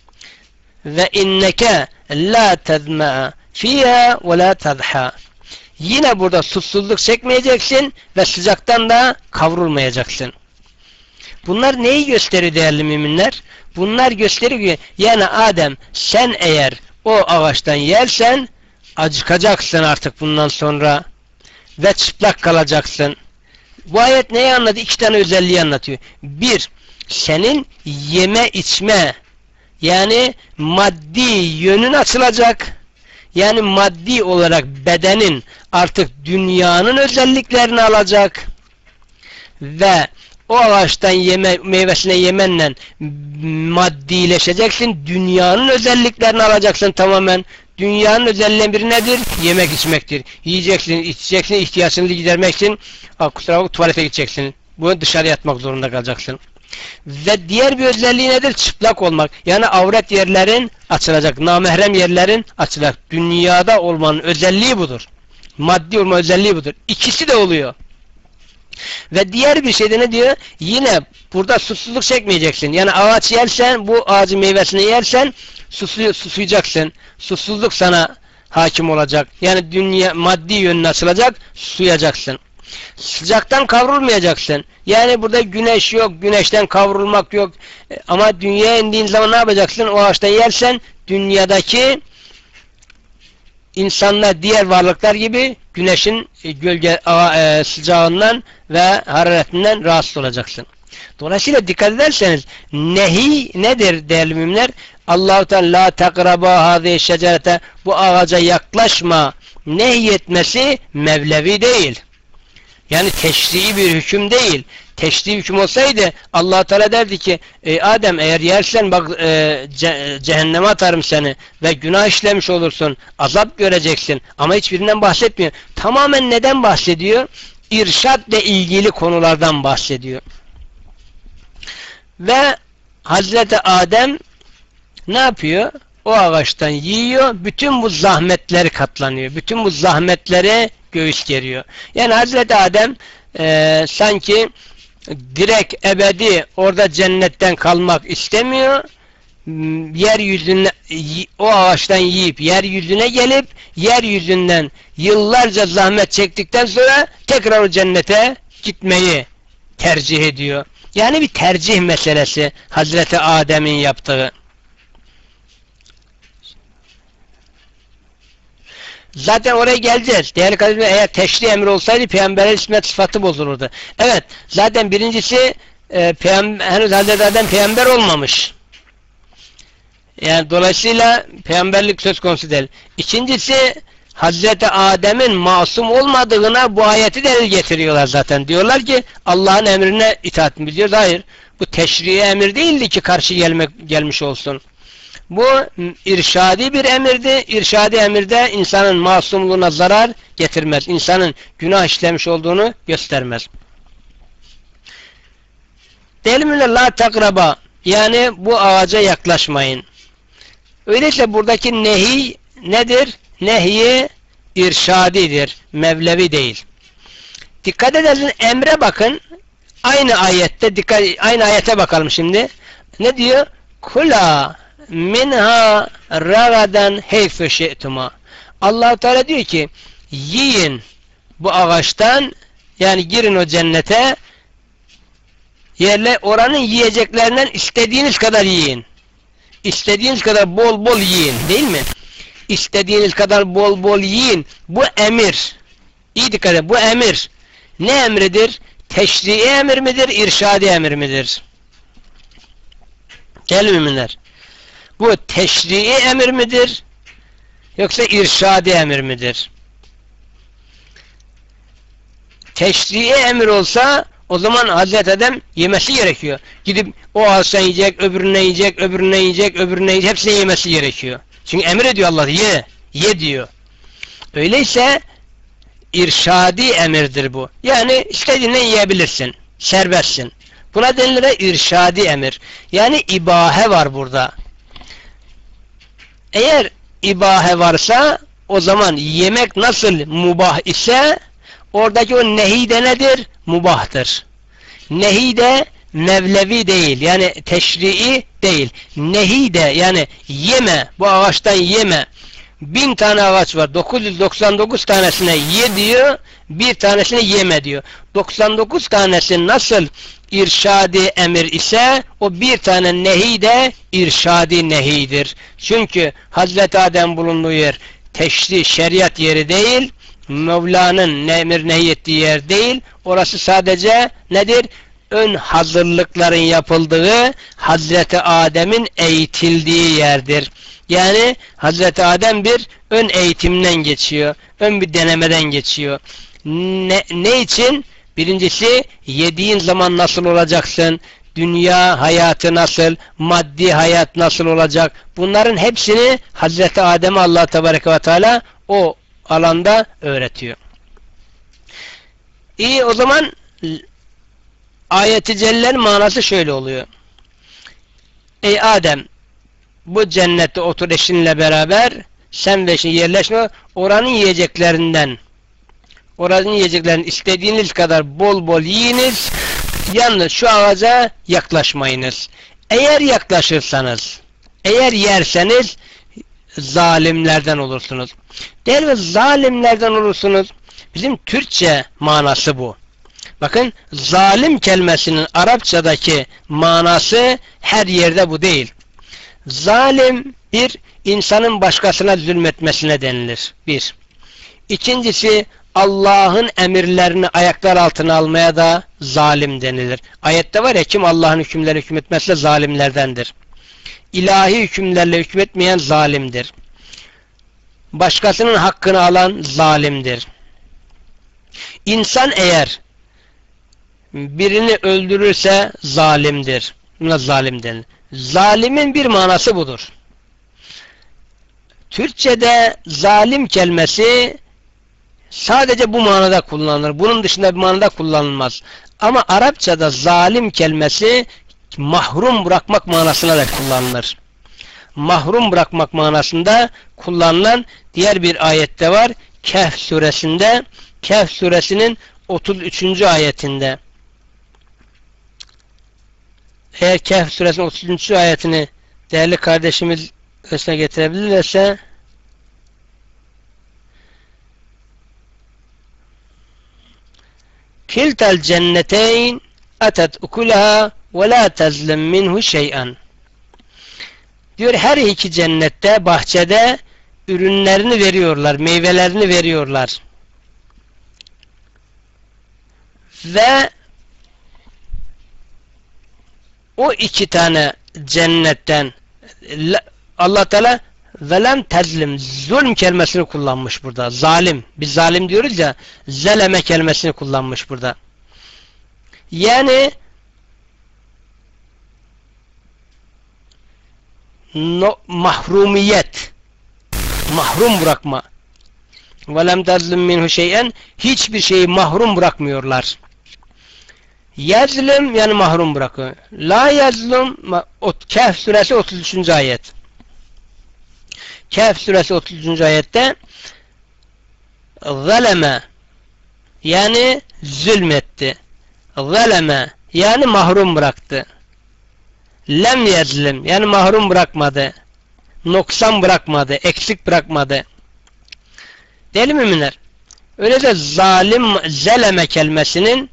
Ve inneke la tezma'a fiha ve la tadha. Yine burada susuzluk çekmeyeceksin ve sıcaktan da kavrulmayacaksın. Bunlar neyi gösteriyor değerli müminler? Bunlar gösteriyor ki yani Adem sen eğer o ağaçtan yersen acıkacaksın artık bundan sonra ve çıplak kalacaksın. Bu ayet neyi anladı? İki tane özelliği anlatıyor. Bir, senin yeme içme yani maddi yönün açılacak. Yani maddi olarak bedenin artık dünyanın özelliklerini alacak. Ve o ağaçtan yeme, meyvesine yemenle maddileşeceksin. Dünyanın özelliklerini alacaksın tamamen. Dünyanın özelliğinden biri nedir? Yemek içmektir. Yiyeceksin, içeceksin, ihtiyaçını gidermek için kusura bakma tuvalete gideceksin. Bunu dışarı yatmak zorunda kalacaksın. Ve diğer bir özelliği nedir? Çıplak olmak. Yani avret yerlerin açılacak. Namahrem yerlerin açılacak. Dünyada olmanın özelliği budur. Maddi olma özelliği budur. İkisi de oluyor. Ve diğer bir şeyde ne diyor? Yine burada susuzluk çekmeyeceksin. Yani ağaç yersen, bu ağacın meyvesini yersen susuyu, susuyacaksın. Susuzluk sana hakim olacak. Yani dünya maddi yönüne açılacak, suyacaksın. Sıcaktan kavrulmayacaksın. Yani burada güneş yok, güneşten kavrulmak yok. E, ama dünyaya indiğin zaman ne yapacaksın? O ağaçtan yersen dünyadaki insanlar diğer varlıklar gibi güneşin e, gölge e, sıcağından ve hararetinden rahatsız olacaksın. Dolayısıyla dikkat ederseniz nehi nedir değerli müminler? Allah-u Teala la takraba hâzihi şecerete bu ağaca yaklaşma nehyetmesi mevlevi değil. Yani teşrii bir hüküm değil. Teşrii hüküm olsaydı allah Teala derdi ki e, Adem eğer yersen bak e, ce cehenneme atarım seni ve günah işlemiş olursun. Azap göreceksin. Ama hiçbirinden bahsetmiyor. Tamamen neden bahsediyor? İrşadla ilgili konulardan bahsediyor. Ve Hazreti Adem ne yapıyor? O ağaçtan yiyor. Bütün bu zahmetleri katlanıyor. Bütün bu zahmetleri göğüs geriyor. Yani Hazreti Adem e, sanki direkt ebedi orada cennetten kalmak istemiyor. Yeryüzüne o ağaçtan yiyip yeryüzüne gelip yeryüzünden yıllarca zahmet çektikten sonra tekrar o cennete gitmeyi tercih ediyor. Yani bir tercih meselesi Hazreti Adem'in yaptığı. Zaten oraya geleceğiz. Değerli kardeşlerim eğer teşri emri olsaydı peygamberin ismet sıfatı bozulurdu. Evet zaten birincisi e, peygamber, henüz Hazreti Adem peygamber olmamış. Yani dolayısıyla peygamberlik söz konusu değil. İkincisi Hazreti Adem'in masum olmadığına bu ayeti delil getiriyorlar zaten. Diyorlar ki Allah'ın emrine itaat mi biliyoruz? Hayır. Bu teşriye emir değildi ki karşı gelmek gelmiş olsun. Bu irşadi bir emirdi. İrşadi emirde insanın masumluğuna zarar getirmez. İnsanın günah işlemiş olduğunu göstermez. Delimine la takraba yani bu ağaca yaklaşmayın. Öyleyse buradaki nehi nedir? Nehi irşadidir. Mevlevi değil. Dikkat edersiniz emre bakın. Aynı ayette dikkat aynı ayete bakalım şimdi. Ne diyor? Kula minha ragadan heyfe şe'tuma. allah Teala diyor ki yiyin bu ağaçtan yani girin o cennete yerle oranın yiyeceklerinden istediğiniz kadar yiyin. İstediğiniz kadar bol bol yiyin değil mi? İstediğiniz kadar bol bol yiyin. Bu emir. İyi dikkat edin. Bu emir. Ne emridir? Teşrii emir midir? İrşadi emir midir? Gel müminler. Bu teşrii emir midir? Yoksa irşadi emir midir? Teşrii emir olsa o zaman Hazreti Adem yemesi gerekiyor. Gidip o ağaçtan yiyecek, öbürüne yiyecek, öbürüne yiyecek, öbürüne yiyecek. Hepsini yemesi gerekiyor. Çünkü emir ediyor Allah. Ye. Ye diyor. Öyleyse irşadi emirdir bu. Yani istediğini yiyebilirsin. Serbestsin. Buna denilir irşadi emir. Yani ibahe var burada. Eğer ibahe varsa o zaman yemek nasıl mubah ise oradaki o nehi de nedir? Mubahtır. Nehi de mevlevi değil. Yani teşrii değil. Nehi de yani yeme. Bu ağaçtan yeme. Bin tane ağaç var. 999 tanesine ye diyor. Bir tanesine yeme diyor. 99 tanesi nasıl irşadi emir ise o bir tane nehi de irşadi nehidir. Çünkü Hazreti Adem bulunduğu yer teşri şeriat yeri değil, Mevla'nın emir nehyettiği yer değil. Orası sadece nedir? Ön hazırlıkların yapıldığı Hazreti Adem'in eğitildiği yerdir. Yani Hazreti Adem bir ön eğitimden geçiyor. Ön bir denemeden geçiyor. Ne, ne için? Birincisi yediğin zaman nasıl olacaksın? Dünya hayatı nasıl? Maddi hayat nasıl olacak? Bunların hepsini Hazreti Adem'e Allah Tebareke ve Teala o alanda öğretiyor. İyi o zaman ayeti cellenin manası şöyle oluyor. Ey Adem bu cennette otur eşinle beraber sen ve eşin yerleşme oranın yiyeceklerinden oranın yiyeceklerinden istediğiniz kadar bol bol yiyiniz yalnız şu ağaca yaklaşmayınız. Eğer yaklaşırsanız eğer yerseniz zalimlerden olursunuz. Değil mi? Zalimlerden olursunuz. Bizim Türkçe manası bu. Bakın zalim kelimesinin Arapçadaki manası her yerde bu değil. Zalim bir insanın başkasına zulmetmesine denilir. Bir. İkincisi Allah'ın emirlerini ayaklar altına almaya da zalim denilir. Ayette var ya kim Allah'ın hükümlerine hükmetmezse zalimlerdendir. İlahi hükümlerle hükmetmeyen zalimdir. Başkasının hakkını alan zalimdir. İnsan eğer birini öldürürse zalimdir. Buna zalim denir. Zalimin bir manası budur. Türkçe'de zalim kelimesi sadece bu manada kullanılır. Bunun dışında bir manada kullanılmaz. Ama Arapçada zalim kelimesi mahrum bırakmak manasına da kullanılır. Mahrum bırakmak manasında kullanılan diğer bir ayette var. Kehf suresinde Kehf suresinin 33. ayetinde. Eğer Kehf suresinin 33. ayetini değerli kardeşimiz ösne getirebilirlerse Kiltel cenneteyn atet ukulaha ve la tezlim minhu şey'an. Diyor her iki cennette bahçede ürünlerini veriyorlar, meyvelerini veriyorlar. Ve o iki tane cennetten Allah Teala velem tezlim zulm kelimesini kullanmış burada. Zalim. Biz zalim diyoruz ya zeleme kelimesini kullanmış burada. Yani no, mahrumiyet mahrum bırakma velem tezlim minhu şeyen hiçbir şeyi mahrum bırakmıyorlar. Yazlım yani mahrum bırakıyor. La yazlım Kehf suresi 33. ayet. Kehf suresi 33. ayette zaleme yani zulmetti. Zaleme yani mahrum bıraktı. Lem yazlim yani mahrum bırakmadı. Noksan bırakmadı. Eksik bırakmadı. Değil mi müminler? Öyle de zalim zeleme kelimesinin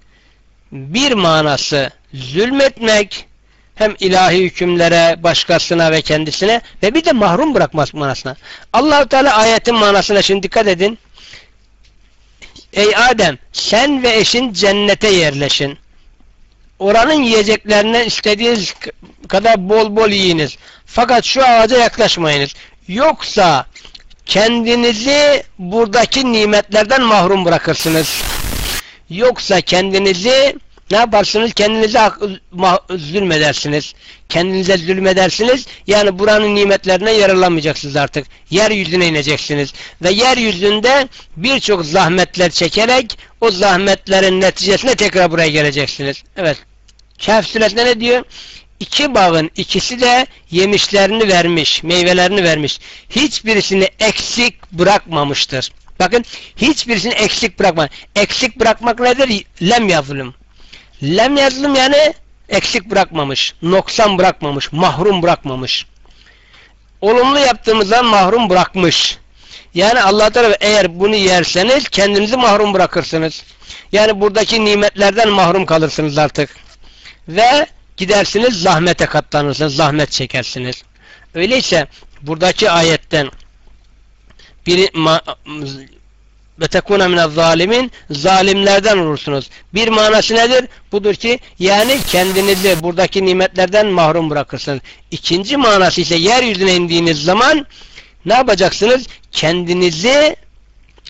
bir manası zulmetmek hem ilahi hükümlere, başkasına ve kendisine ve bir de mahrum bırakmak manasına. allah Teala ayetin manasına şimdi dikkat edin. Ey Adem sen ve eşin cennete yerleşin. Oranın yiyeceklerinden istediğiniz kadar bol bol yiyiniz. Fakat şu ağaca yaklaşmayınız. Yoksa kendinizi buradaki nimetlerden mahrum bırakırsınız. Yoksa kendinizi ne yaparsınız? Kendinize zulmedersiniz. Kendinize zulmedersiniz. Yani buranın nimetlerine yararlanmayacaksınız artık. Yeryüzüne ineceksiniz. Ve yeryüzünde birçok zahmetler çekerek o zahmetlerin neticesinde tekrar buraya geleceksiniz. Evet. Kehf suresinde ne diyor? İki bağın ikisi de yemişlerini vermiş, meyvelerini vermiş. Hiçbirisini eksik bırakmamıştır. Bakın hiçbirisini eksik bırakma. Eksik bırakmak nedir? Lem yazılım. Lem yazılım yani eksik bırakmamış, noksan bırakmamış, mahrum bırakmamış. Olumlu yaptığımızdan mahrum bırakmış. Yani Allah Teala eğer bunu yerseniz kendinizi mahrum bırakırsınız. Yani buradaki nimetlerden mahrum kalırsınız artık. Ve gidersiniz zahmete katlanırsınız, zahmet çekersiniz. Öyleyse buradaki ayetten bir ve tekuna zalimin zalimlerden olursunuz. Bir manası nedir? Budur ki yani kendinizi buradaki nimetlerden mahrum bırakırsınız. İkinci manası ise yeryüzüne indiğiniz zaman ne yapacaksınız? Kendinizi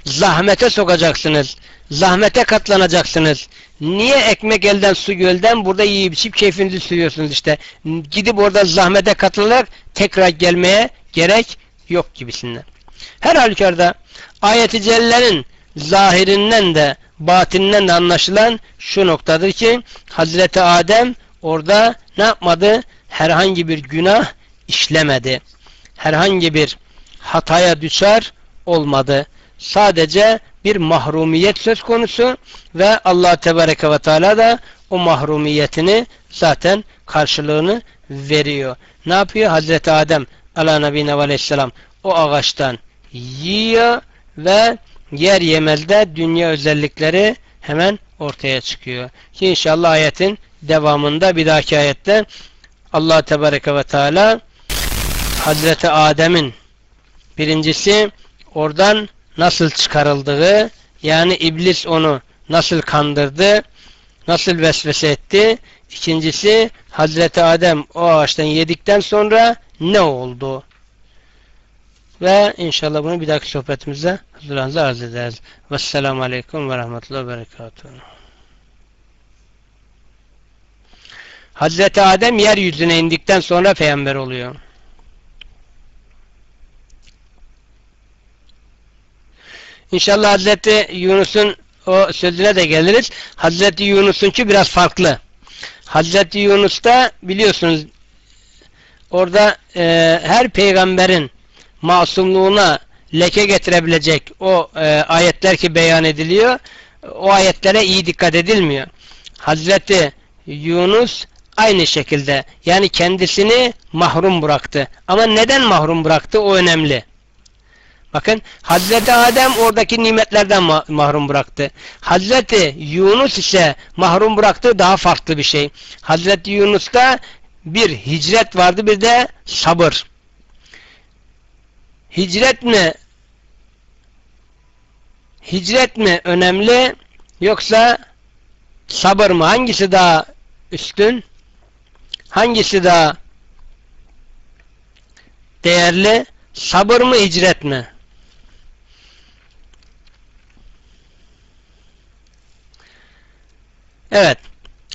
zahmete sokacaksınız. Zahmete katlanacaksınız. Niye ekmek elden su gölden burada yiyip içip keyfinizi sürüyorsunuz işte. Gidip orada zahmete katılarak tekrar gelmeye gerek yok gibisinden. Her halükarda ayeti cellenin zahirinden de batininden de anlaşılan şu noktadır ki Hazreti Adem orada ne yapmadı? Herhangi bir günah işlemedi. Herhangi bir hataya düşer olmadı. Sadece bir mahrumiyet söz konusu ve Allah Tebareke ve Teala da o mahrumiyetini zaten karşılığını veriyor. Ne yapıyor? Hazreti Adem ala nebine aleyhisselam o ağaçtan yiyor ve yer yemezde dünya özellikleri hemen ortaya çıkıyor. Ki inşallah ayetin devamında bir dahaki ayette Allah Tebareke ve Teala Hazreti Adem'in birincisi oradan nasıl çıkarıldığı yani iblis onu nasıl kandırdı nasıl vesvese etti ikincisi Hazreti Adem o ağaçtan yedikten sonra ne oldu ve inşallah bunu bir dahaki sohbetimizde huzurlarınıza arz ederiz. Vesselamu Aleyküm ve Rahmetullahi ve Berekatuhu. Hazreti Adem yeryüzüne indikten sonra peygamber oluyor. İnşallah Hazreti Yunus'un o sözüne de geliriz. Hazreti Yunus'unki biraz farklı. Hazreti Yunus'ta biliyorsunuz orada e, her peygamberin masumluğuna leke getirebilecek o e, ayetler ki beyan ediliyor. O ayetlere iyi dikkat edilmiyor. Hazreti Yunus aynı şekilde yani kendisini mahrum bıraktı. Ama neden mahrum bıraktı o önemli. Bakın Hazreti Adem oradaki nimetlerden ma mahrum bıraktı. Hazreti Yunus ise mahrum bıraktığı daha farklı bir şey. Hazreti Yunus'ta bir hicret vardı bir de sabır. Hicret mi hicret mi önemli yoksa sabır mı? Hangisi daha üstün? Hangisi daha değerli? Sabır mı hicret mi? Evet.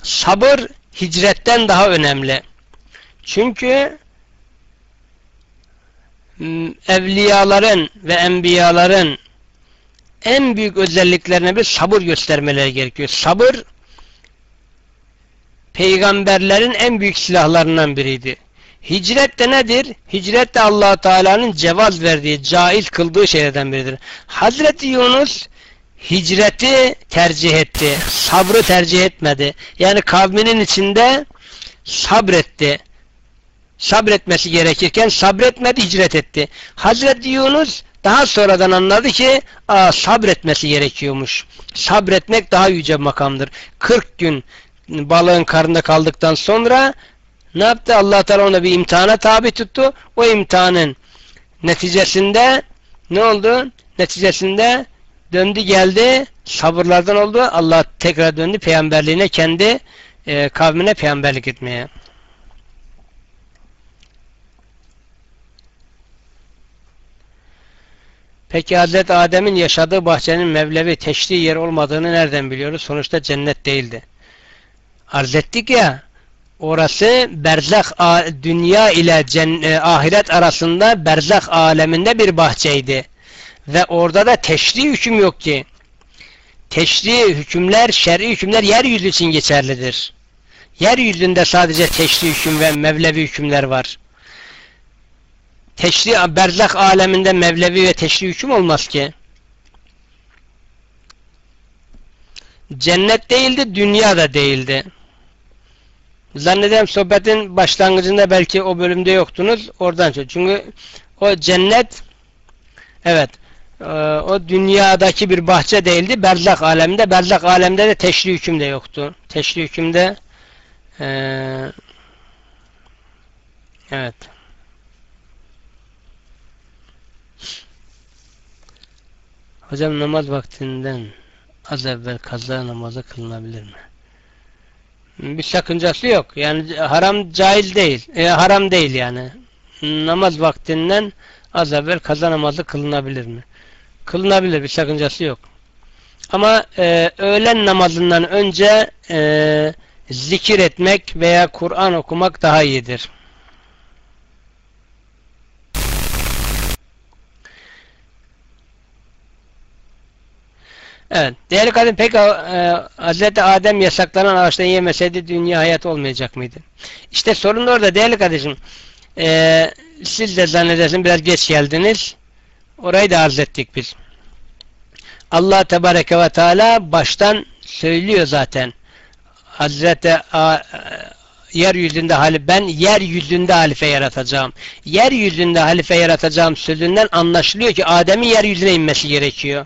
Sabır hicretten daha önemli. Çünkü evliyaların ve enbiyaların en büyük özelliklerine bir sabır göstermeleri gerekiyor. Sabır peygamberlerin en büyük silahlarından biriydi. Hicret de nedir? Hicret de allah Teala'nın cevaz verdiği, caiz kıldığı şeylerden biridir. Hazreti Yunus hicreti tercih etti. Sabrı tercih etmedi. Yani kavminin içinde sabretti. Sabretmesi gerekirken sabretmedi, hicret etti. Hazreti Yunus daha sonradan anladı ki aa, sabretmesi gerekiyormuş. Sabretmek daha yüce makamdır. 40 gün balığın karnında kaldıktan sonra ne yaptı? Allah Teala ona bir imtihana tabi tuttu. O imtihanın neticesinde ne oldu? Neticesinde döndü geldi sabırlardan oldu. Allah tekrar döndü peygamberliğine kendi e, kavmine peygamberlik etmeye. Peki Hazreti Adem'in yaşadığı bahçenin Mevlevi teşri yer olmadığını nereden biliyoruz? Sonuçta cennet değildi. Arz ettik ya orası berzak dünya ile e, ahiret arasında berzak aleminde bir bahçeydi. Ve orada da teşri hüküm yok ki. Teşri hükümler, şer'i hükümler yeryüzü için geçerlidir. Yeryüzünde sadece teşri hüküm ve mevlevi hükümler var. Teşri, berzak aleminde mevlevi ve teşri hüküm olmaz ki. Cennet değildi, dünya da değildi. Zannederim sohbetin başlangıcında belki o bölümde yoktunuz. Oradan çünkü o cennet evet e, o dünyadaki bir bahçe değildi. Berzak aleminde. Berzak alemde de teşri hüküm de yoktu. Teşri hükümde e, evet Hocam namaz vaktinden az evvel kaza namazı kılınabilir mi? Bir sakıncası yok. Yani haram caiz değil. E, haram değil yani. Namaz vaktinden az evvel kaza namazı kılınabilir mi? Kılınabilir. Bir sakıncası yok. Ama e, öğlen namazından önce e, zikir etmek veya Kur'an okumak daha iyidir. Evet. Değerli kadın peki e, Hazreti Adem yasaklanan ağaçtan yemeseydi dünya hayat olmayacak mıydı? İşte sorun orada değerli kardeşim. E, siz de zannedersin biraz geç geldiniz. Orayı da arz ettik biz. Allah Tebareke ve Teala baştan söylüyor zaten. Hazreti A, yeryüzünde hali ben yeryüzünde halife yaratacağım. Yeryüzünde halife yaratacağım sözünden anlaşılıyor ki Adem'in yeryüzüne inmesi gerekiyor.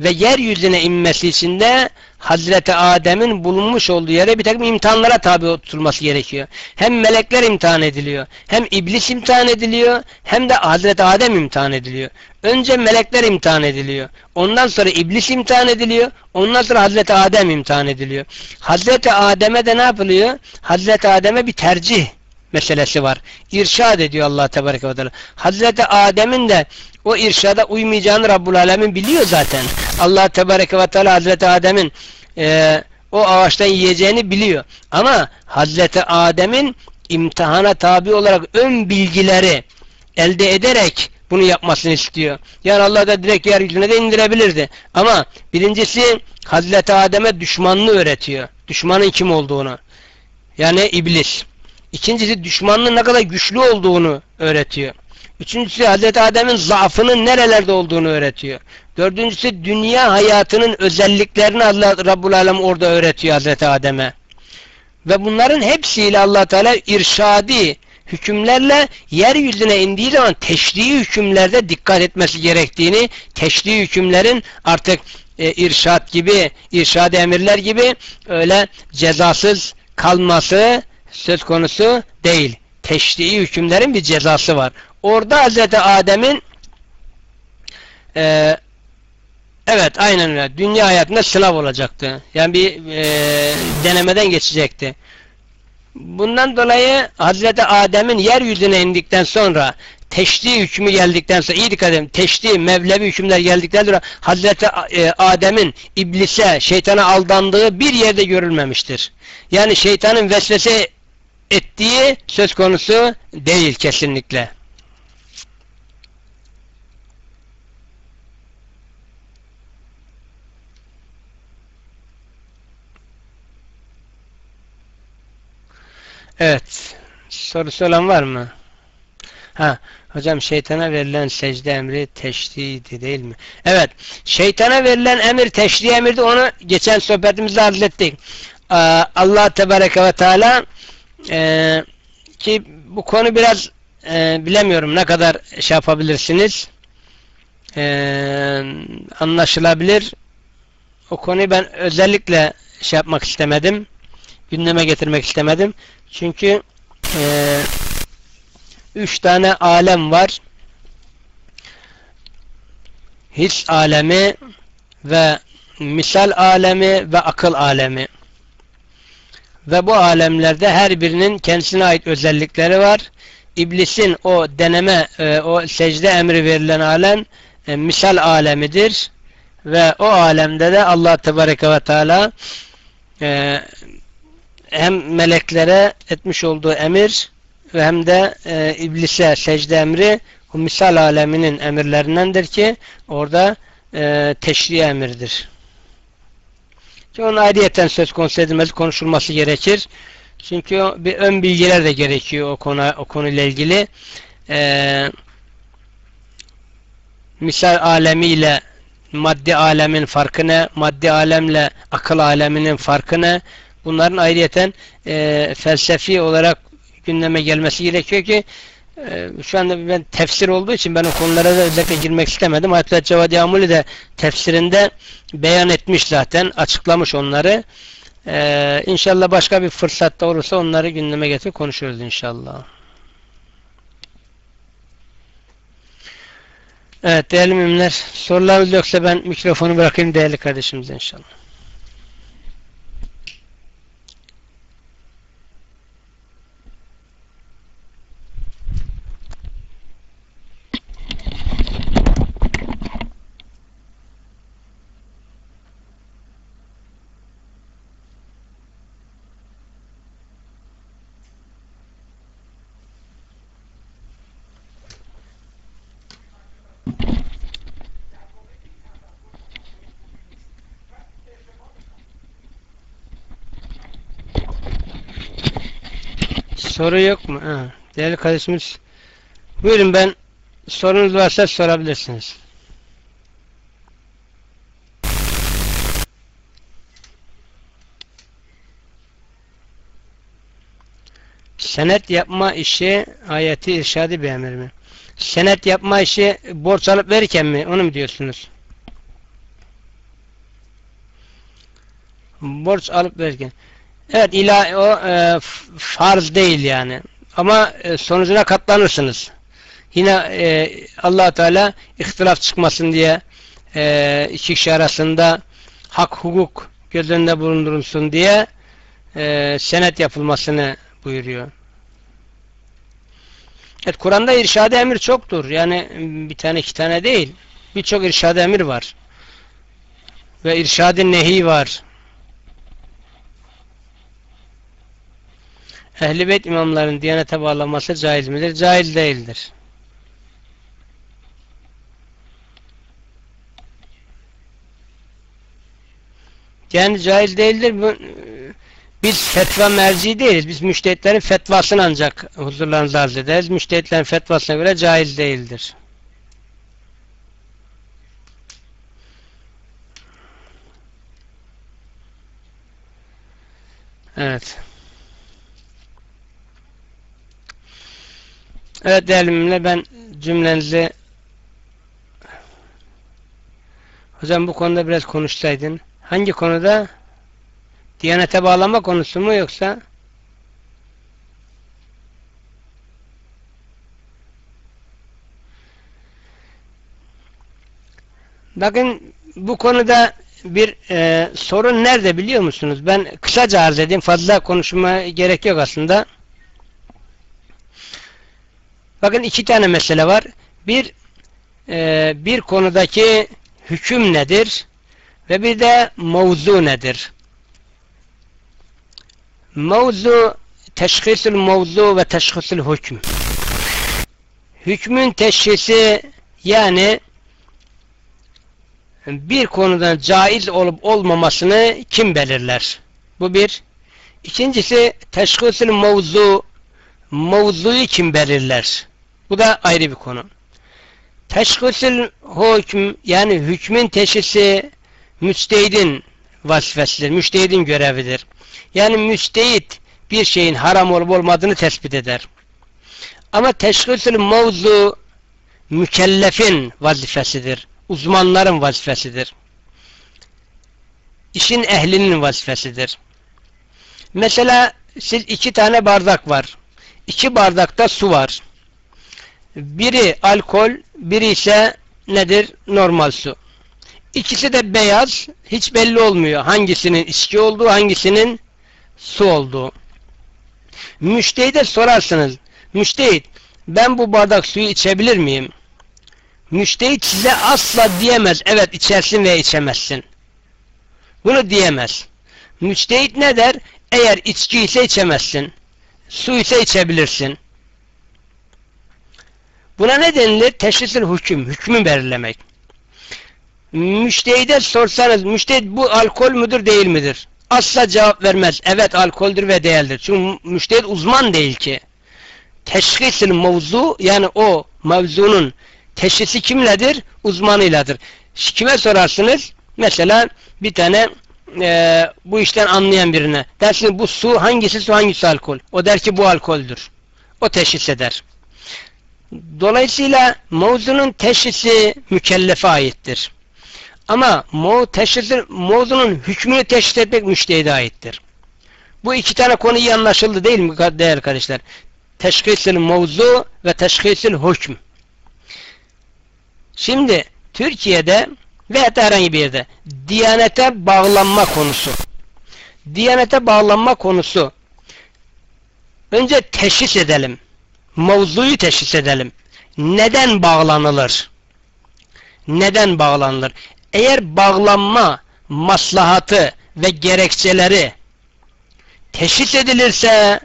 Ve yeryüzüne inmesi için de Hazreti Adem'in bulunmuş olduğu yere bir takım imtihanlara tabi tutulması gerekiyor. Hem melekler imtihan ediliyor, hem iblis imtihan ediliyor, hem de Hazreti Adem imtihan ediliyor. Önce melekler imtihan ediliyor. Ondan sonra iblis imtihan ediliyor. Ondan sonra Hazreti Adem imtihan ediliyor. Hazreti Adem'e de ne yapılıyor? Hazreti Adem'e bir tercih meselesi var. İrşad ediyor Allah Tebareke ve Teala. Hazreti Adem'in de o irşada uymayacağını Rabbul Alemin biliyor zaten. Allah Tebareke ve Teala Hazreti Adem'in e, o ağaçtan yiyeceğini biliyor. Ama Hazreti Adem'in imtihana tabi olarak ön bilgileri elde ederek bunu yapmasını istiyor. Yani Allah da direkt yeryüzüne de indirebilirdi. Ama birincisi Hazreti Adem'e düşmanlığı öğretiyor. Düşmanın kim olduğunu. Yani iblis. İkincisi düşmanlığın ne kadar güçlü olduğunu öğretiyor. Üçüncüsü Hazreti Adem'in zaafının nerelerde olduğunu öğretiyor. Dördüncüsü dünya hayatının özelliklerini Allah Rabbul Alem orada öğretiyor Hazreti Adem'e. Ve bunların hepsiyle Allah Teala irşadi hükümlerle yeryüzüne indiği zaman teşrii hükümlerde dikkat etmesi gerektiğini, teşrii hükümlerin artık e, irşat gibi, irşad emirler gibi öyle cezasız kalması söz konusu değil. Teşrii hükümlerin bir cezası var. Orada Hz. Adem'in e, evet aynen öyle. Dünya hayatında sınav olacaktı. Yani bir e, denemeden geçecekti. Bundan dolayı Hazreti Adem'in yeryüzüne indikten sonra teşri hükmü geldikten sonra iyi dikkat edin teşri mevlevi hükümler geldikten sonra Hazreti e, Adem'in iblise şeytana aldandığı bir yerde görülmemiştir. Yani şeytanın vesvese ettiği söz konusu değil kesinlikle. Evet. Sorusu olan var mı? Ha, hocam şeytana verilen secde emri teşriydi değil mi? Evet. Şeytana verilen emir teşri emirdi. Onu geçen sohbetimizde arz ettik. Allah Tebareke ve Teala e, ki bu konu biraz e, bilemiyorum ne kadar şey yapabilirsiniz. E, anlaşılabilir. O konuyu ben özellikle şey yapmak istemedim. Gündeme getirmek istemedim. Çünkü e, üç tane alem var. His alemi ve misal alemi ve akıl alemi. Ve bu alemlerde her birinin kendisine ait özellikleri var. İblisin o deneme, e, o secde emri verilen alem e, misal alemidir. Ve o alemde de Allah Tebareke ve Teala e, hem meleklere etmiş olduğu emir ve hem de e, iblise secde emri bu misal aleminin emirlerindendir ki orada e, teşri emirdir. Ki onun ayrıyeten söz konusu edilmesi, konuşulması gerekir. Çünkü bir ön bilgiler de gerekiyor o konu o konuyla ilgili. Ee, misal alemiyle maddi alemin farkı ne? Maddi alemle akıl aleminin farkı ne? Bunların ayrıyeten e, felsefi olarak gündeme gelmesi gerekiyor ki e, şu anda ben tefsir olduğu için ben o konulara da özellikle girmek istemedim. Hatta Cevad Yağmuli de tefsirinde beyan etmiş zaten. Açıklamış onları. Ee, inşallah başka bir fırsatta olursa onları gündeme getirip konuşuruz inşallah. Evet değerli müminler sorularınız yoksa ben mikrofonu bırakayım değerli kardeşimize inşallah. Soru yok mu? Ha, değerli kardeşimiz. Buyurun ben sorunuz varsa sorabilirsiniz. Senet yapma işi ayeti irşadi bir emir mi? Senet yapma işi borç alıp verirken mi? Onu mu diyorsunuz? Borç alıp verirken. Evet ila o e, farz değil yani. Ama e, sonucuna katlanırsınız. Yine e, allah Teala ihtilaf çıkmasın diye e, iki kişi arasında hak hukuk göz önünde bulundurulsun diye e, senet yapılmasını buyuruyor. Evet Kur'an'da irşad emir çoktur. Yani bir tane iki tane değil. Birçok irşad emir var. Ve irşad nehi var. Ehl-i Beyt imamların diyanete bağlanması caiz midir? Caiz değildir. Yani caiz değildir. Biz fetva merci değiliz. Biz müştehitlerin fetvasını ancak huzurlarınızda arz ederiz. Müştehitlerin fetvasına göre caiz değildir. Evet. Evet değerli ben cümlenizi hocam bu konuda biraz konuşsaydın. Hangi konuda? Diyanete bağlama konusu mu yoksa? Bakın bu konuda bir e, sorun nerede biliyor musunuz? Ben kısaca arz edeyim. Fazla konuşmaya gerek yok aslında. Bakın iki tane mesele var. Bir e, bir konudaki hüküm nedir? Ve bir de mevzu nedir? Mevzu teşhisül mevzu ve teşhisül hüküm. Hükmün teşhisi yani bir konudan caiz olup olmamasını kim belirler? Bu bir. İkincisi teşhisül mevzu mevzuyu kim belirler? Bu da ayrı bir konu. Teşhisül hüküm yani hükmün teşhisi müstehidin vazifesidir. Müstehidin görevidir. Yani müstehit bir şeyin haram olup olmadığını tespit eder. Ama teşhisül mevzu mükellefin vazifesidir. Uzmanların vazifesidir. İşin ehlinin vazifesidir. Mesela siz iki tane bardak var. İki bardakta su var. Biri alkol, biri ise nedir? Normal su. İkisi de beyaz. Hiç belli olmuyor hangisinin içki olduğu, hangisinin su olduğu. Müştehide sorarsınız. Müştehit ben bu bardak suyu içebilir miyim? Müştehit size asla diyemez. Evet içersin veya içemezsin. Bunu diyemez. Müştehit ne der? Eğer içki ise içemezsin. Su ise içebilirsin. Buna ne denilir? Teşhisül hüküm. Hükmü belirlemek. Müştehide sorsanız müştehit bu alkol müdür değil midir? Asla cevap vermez. Evet alkoldür ve değildir. Çünkü müştehit uzman değil ki. Teşhisül mevzu yani o mevzunun teşhisi kimledir? Uzmanıyladır. Kime sorarsınız? Mesela bir tane e, bu işten anlayan birine. Dersiniz bu su hangisi su hangisi alkol? O der ki bu alkoldür. O teşhis eder. Dolayısıyla mevzunun teşhisi mükellefe aittir. Ama mo teşhisi, mevzunun hükmünü teşhis etmek müştehide aittir. Bu iki tane konu iyi anlaşıldı değil mi değerli kardeşler? Teşhisil mevzu ve teşhisil hükm. Şimdi Türkiye'de veya herhangi bir yerde Diyanete bağlanma konusu. Diyanete bağlanma konusu. Önce teşhis edelim. Mevzuyu teşhis edelim. Neden bağlanılır? Neden bağlanılır? Eğer bağlanma maslahatı ve gerekçeleri teşhis edilirse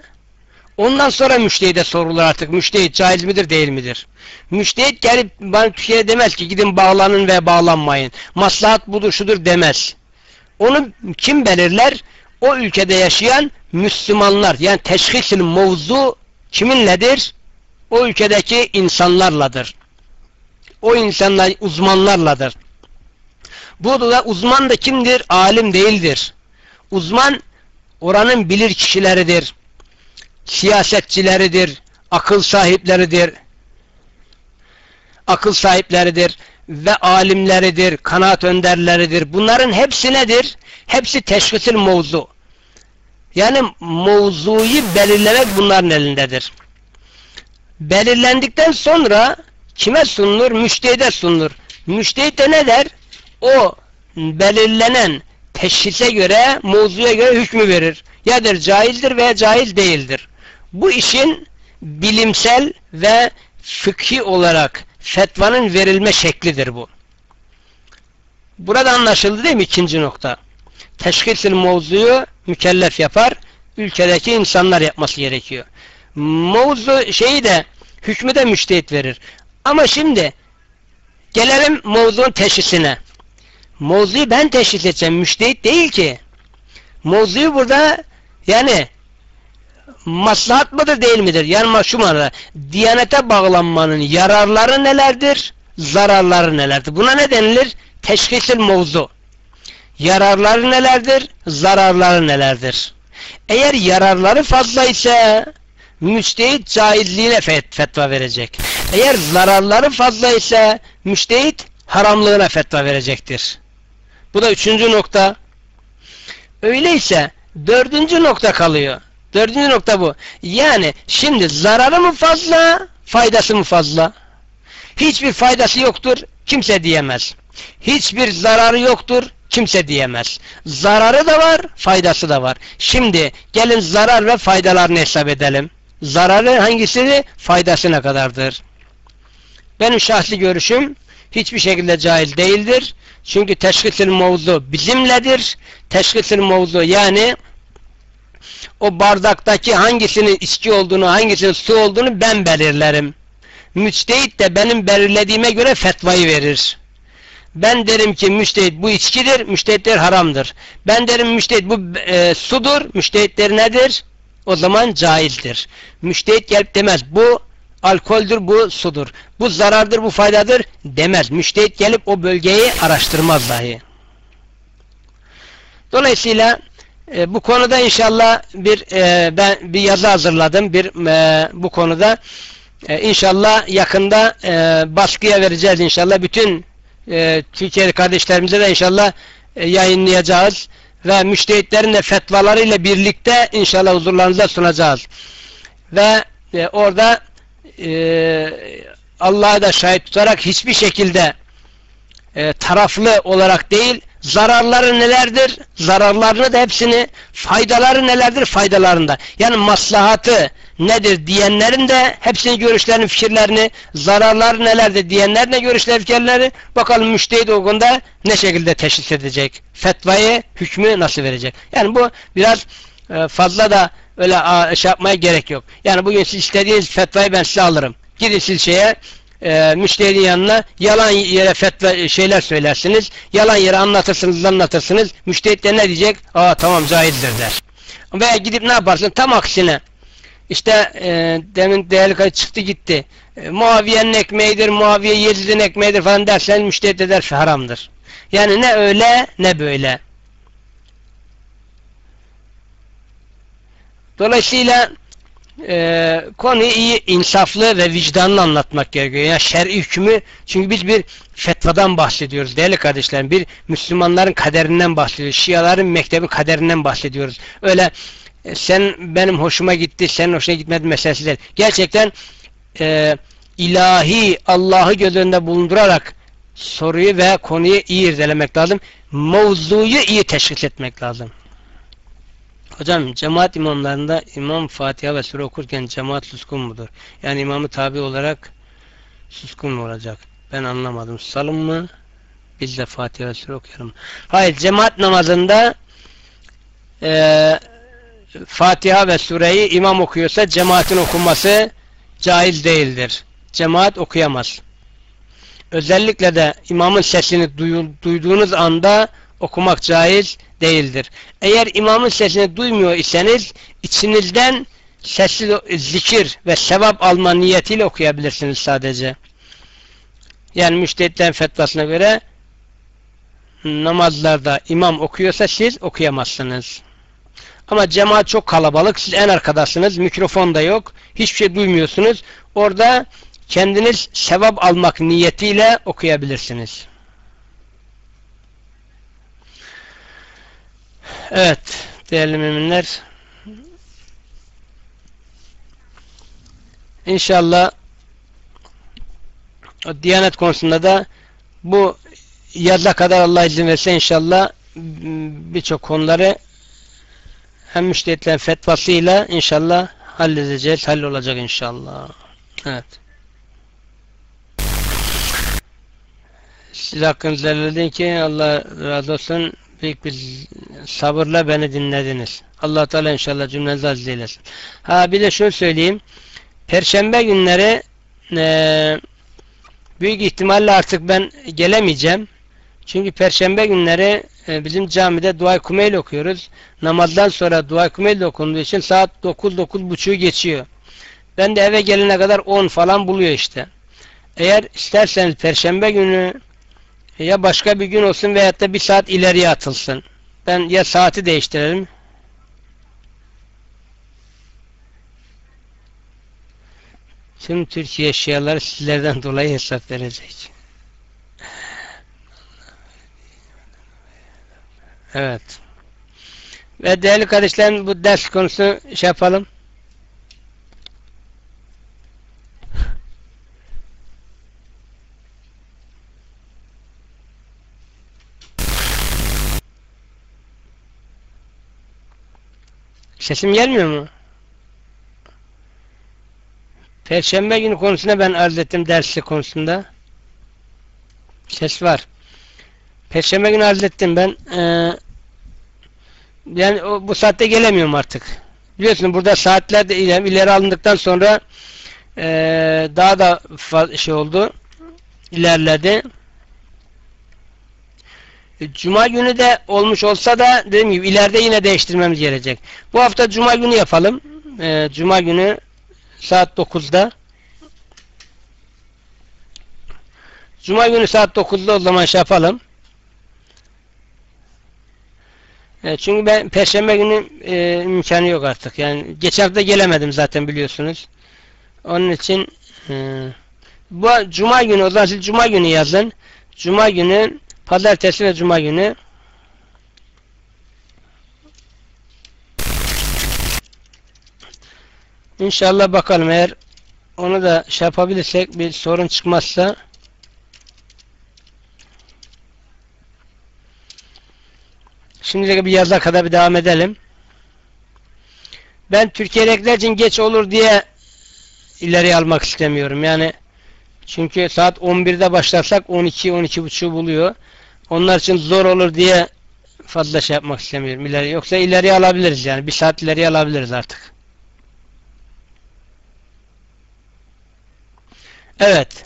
ondan sonra müştehide sorulur artık. Müştehit caiz midir değil midir? Müştehit gelip bana Türkiye'ye demez ki gidin bağlanın ve bağlanmayın. Maslahat budur şudur demez. Onu kim belirler? O ülkede yaşayan Müslümanlar yani teşhis mevzu kiminledir? O ülkedeki insanlarladır. O insanlar uzmanlarladır. Bu da uzman da kimdir? Alim değildir. Uzman oranın bilir kişileridir. Siyasetçileridir. Akıl sahipleridir. Akıl sahipleridir ve alimleridir, kanaat önderleridir. Bunların hepsi nedir? Hepsi teşhisil mevzu. Yani mevzuyu belirlemek bunların elindedir. Belirlendikten sonra kime sunulur? Müştehide sunulur. Müştehit ne der? O belirlenen teşhise göre, mevzuya göre hükmü verir. Yadır caizdir veya caiz değildir. Bu işin bilimsel ve fıkhi olarak fetvanın verilme şeklidir bu. Burada anlaşıldı değil mi ikinci nokta? Teşhisil mevzuyu mükellef yapar, ülkedeki insanlar yapması gerekiyor. Mevzu şeyi de, hükmü de müştehit verir. Ama şimdi gelelim mevzunun teşhisine. Mevzuyu ben teşhis edeceğim, müştehit değil ki. Mevzuyu burada yani maslahat mıdır değil midir? Yani şu manada diyanete bağlanmanın yararları nelerdir? Zararları nelerdir? Buna ne denilir? Teşhisil mevzu. Yararları nelerdir? Zararları nelerdir? Eğer yararları fazla ise müçtehit caizliğine fet fetva verecek. Eğer zararları fazla ise müçtehit haramlığına fetva verecektir. Bu da üçüncü nokta. Öyleyse dördüncü nokta kalıyor. Dördüncü nokta bu. Yani şimdi zararı mı fazla, faydası mı fazla? Hiçbir faydası yoktur, kimse diyemez. Hiçbir zararı yoktur, kimse diyemez. Zararı da var, faydası da var. Şimdi gelin zarar ve faydalarını hesap edelim. Zararı hangisini, faydası ne kadardır? Benim şahsi görüşüm hiçbir şekilde caiz değildir. Çünkü teşhisil mevzu bizimledir. Teşhisil mevzu yani o bardaktaki hangisinin içki olduğunu, hangisinin su olduğunu ben belirlerim. Müçtehit de benim belirlediğime göre fetvayı verir. Ben derim ki müştehit bu içkidir, müştehitler haramdır. Ben derim müştehit bu e, sudur, müştehitler nedir? O zaman caizdir. Müştehit gelip demez bu alkoldür, bu sudur. Bu zarardır, bu faydadır demez. Müştehit gelip o bölgeyi araştırmaz dahi. Dolayısıyla e, bu konuda inşallah bir e, ben bir yazı hazırladım. Bir e, bu konuda e, inşallah yakında e, baskıya vereceğiz inşallah. Bütün e, Türkiye'li kardeşlerimize de inşallah e, yayınlayacağız ve müştehitlerin de fetvalarıyla birlikte inşallah huzurlarınıza sunacağız. Ve e, orada e, Allah'a da şahit tutarak hiçbir şekilde e, taraflı olarak değil zararları nelerdir? Zararlarını da hepsini faydaları nelerdir? Faydalarında. Yani maslahatı nedir diyenlerin de hepsini görüşlerini, fikirlerini zararları nelerdir diyenlerin de görüşleri, fikirleri bakalım müştehit o konuda ne şekilde teşhis edecek? Fetvayı, hükmü nasıl verecek? Yani bu biraz e, fazla da öyle şey yapmaya gerek yok. Yani bugün siz istediğiniz fetvayı ben size alırım. Gidin siz şeye e, müşterinin yanına yalan yere fetva şeyler söylersiniz. Yalan yere anlatırsınız anlatırsınız. Müştehit de ne diyecek? Aa tamam caizdir der. Veya gidip ne yaparsın? Tam aksine işte e, demin değerli kayıt çıktı gitti. E, Muaviye'nin ekmeğidir, Muaviye Yezid'in ekmeğidir falan dersen müştehit eder haramdır. Yani ne öyle ne böyle. Dolayısıyla e, konuyu iyi insaflı ve vicdanlı anlatmak gerekiyor. Yani şer'i hükmü çünkü biz bir fetvadan bahsediyoruz değerli kardeşlerim. Bir Müslümanların kaderinden bahsediyoruz. Şiaların mektebi kaderinden bahsediyoruz. Öyle e, sen benim hoşuma gitti, senin hoşuna gitmedi meselesi değil. Gerçekten e, ilahi Allah'ı göz önünde bulundurarak soruyu ve konuyu iyi irdelemek lazım. Mevzuyu iyi teşhis etmek lazım. Hocam cemaat imamlarında imam Fatiha ve sure okurken cemaat suskun mudur? Yani imamı tabi olarak suskun mu olacak? Ben anlamadım. Susalım mı? Biz de Fatiha ve sure okuyalım. Hayır cemaat namazında e, Fatiha ve sureyi imam okuyorsa cemaatin okunması caiz değildir. Cemaat okuyamaz. Özellikle de imamın sesini duyduğunuz anda okumak caiz değildir. Eğer imamın sesini duymuyor iseniz içinizden sesli zikir ve sevap alma niyetiyle okuyabilirsiniz sadece. Yani müştehitlerin fetvasına göre namazlarda imam okuyorsa siz okuyamazsınız. Ama cemaat çok kalabalık. Siz en arkadasınız. Mikrofon da yok. Hiçbir şey duymuyorsunuz. Orada kendiniz sevap almak niyetiyle okuyabilirsiniz. Evet. Değerli müminler. İnşallah Diyanet konusunda da bu yaza kadar Allah izin verse inşallah birçok konuları hem müştehitlerin fetvasıyla inşallah halledeceğiz. Hallolacak inşallah. Evet. Siz hakkınızda dedin ki Allah razı olsun büyük bir sabırla beni dinlediniz. Allah Teala inşallah cümlenizi aziz eylesin. Ha bir de şöyle söyleyeyim. Perşembe günleri e, büyük ihtimalle artık ben gelemeyeceğim. Çünkü perşembe günleri e, bizim camide dua kumeyl okuyoruz. Namazdan sonra dua kumeyl okunduğu için saat 9-9.30'u geçiyor. Ben de eve gelene kadar 10 falan buluyor işte. Eğer isterseniz perşembe günü ya başka bir gün olsun veyahut da bir saat ileriye atılsın. Ben ya saati değiştirelim. Tüm Türkiye Şiaları sizlerden dolayı hesap verecek. Evet. Ve değerli kardeşlerim bu ders konusu şey yapalım. Sesim gelmiyor mu? Perşembe günü konusunda ben arz ettim dersi konusunda. Ses var. Perşembe günü arz ettim ben. Ee, yani o, bu saatte gelemiyorum artık. Biliyorsunuz burada saatler de ileri, ileri alındıktan sonra ee, daha da şey oldu. ilerledi. Cuma günü de olmuş olsa da dediğim gibi ileride yine değiştirmemiz gerekecek. Bu hafta Cuma günü yapalım. Ee, Cuma günü saat 9'da. Cuma günü saat 9'da o zaman şey yapalım. E, çünkü ben Perşembe günü e, imkanı yok artık. Yani geçen hafta gelemedim zaten biliyorsunuz. Onun için e, bu Cuma günü o zaman siz Cuma günü yazın. Cuma günü Pazartesi ve Cuma günü İnşallah bakalım eğer onu da şey yapabilirsek bir sorun çıkmazsa Şimdi bir yaza kadar bir devam edelim. Ben Türkiye'dekiler için geç olur diye ileri almak istemiyorum. Yani çünkü saat 11'de başlarsak 12 12.30 buluyor. Onlar için zor olur diye fazla şey yapmak istemiyorum. İleri, yoksa ileriye alabiliriz yani. Bir saat ileriye alabiliriz artık. Evet.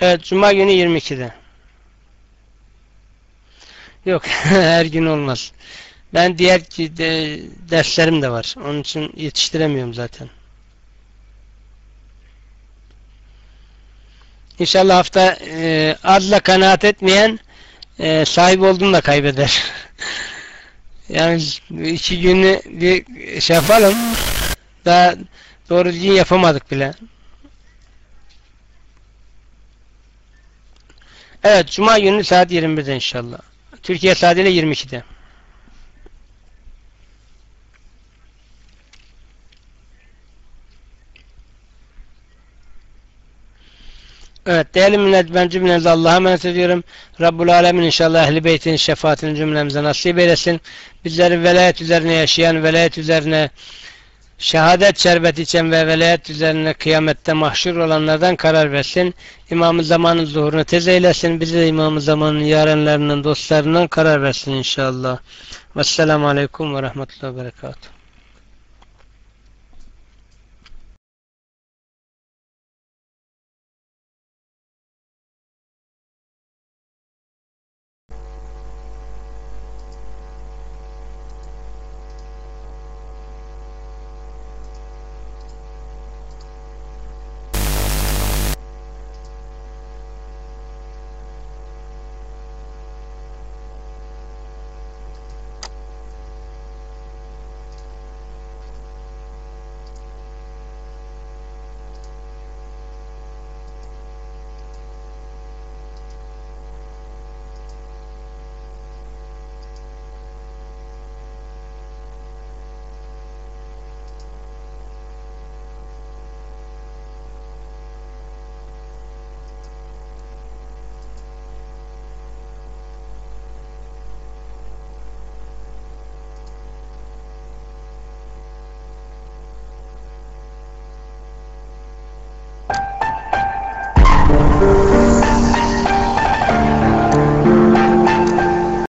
Evet. Cuma günü 22'de. Yok. her gün olmaz. Ben diğer de, derslerim de var. Onun için yetiştiremiyorum zaten. İnşallah hafta e, azla kanaat etmeyen e, sahip olduğunu da kaybeder. yani iki günü bir şey yapalım. Daha doğru düzgün yapamadık bile. Evet, Cuma günü saat 21'de inşallah. Türkiye saatiyle 22'de. Evet değerli millet ben cümlenizi Allah'a emanet ediyorum. Rabbul Alemin inşallah ehli beytin şefaatini cümlemize nasip eylesin. Bizleri velayet üzerine yaşayan, velayet üzerine şehadet şerbeti içen ve velayet üzerine kıyamette mahşur olanlardan karar versin. İmam-ı Zaman'ın zuhurunu tez eylesin. Bizi de İmam-ı Zaman'ın yarenlerinin dostlarından karar versin inşallah. Vesselamu Aleyküm ve Rahmetullahi ve Berekatuhu.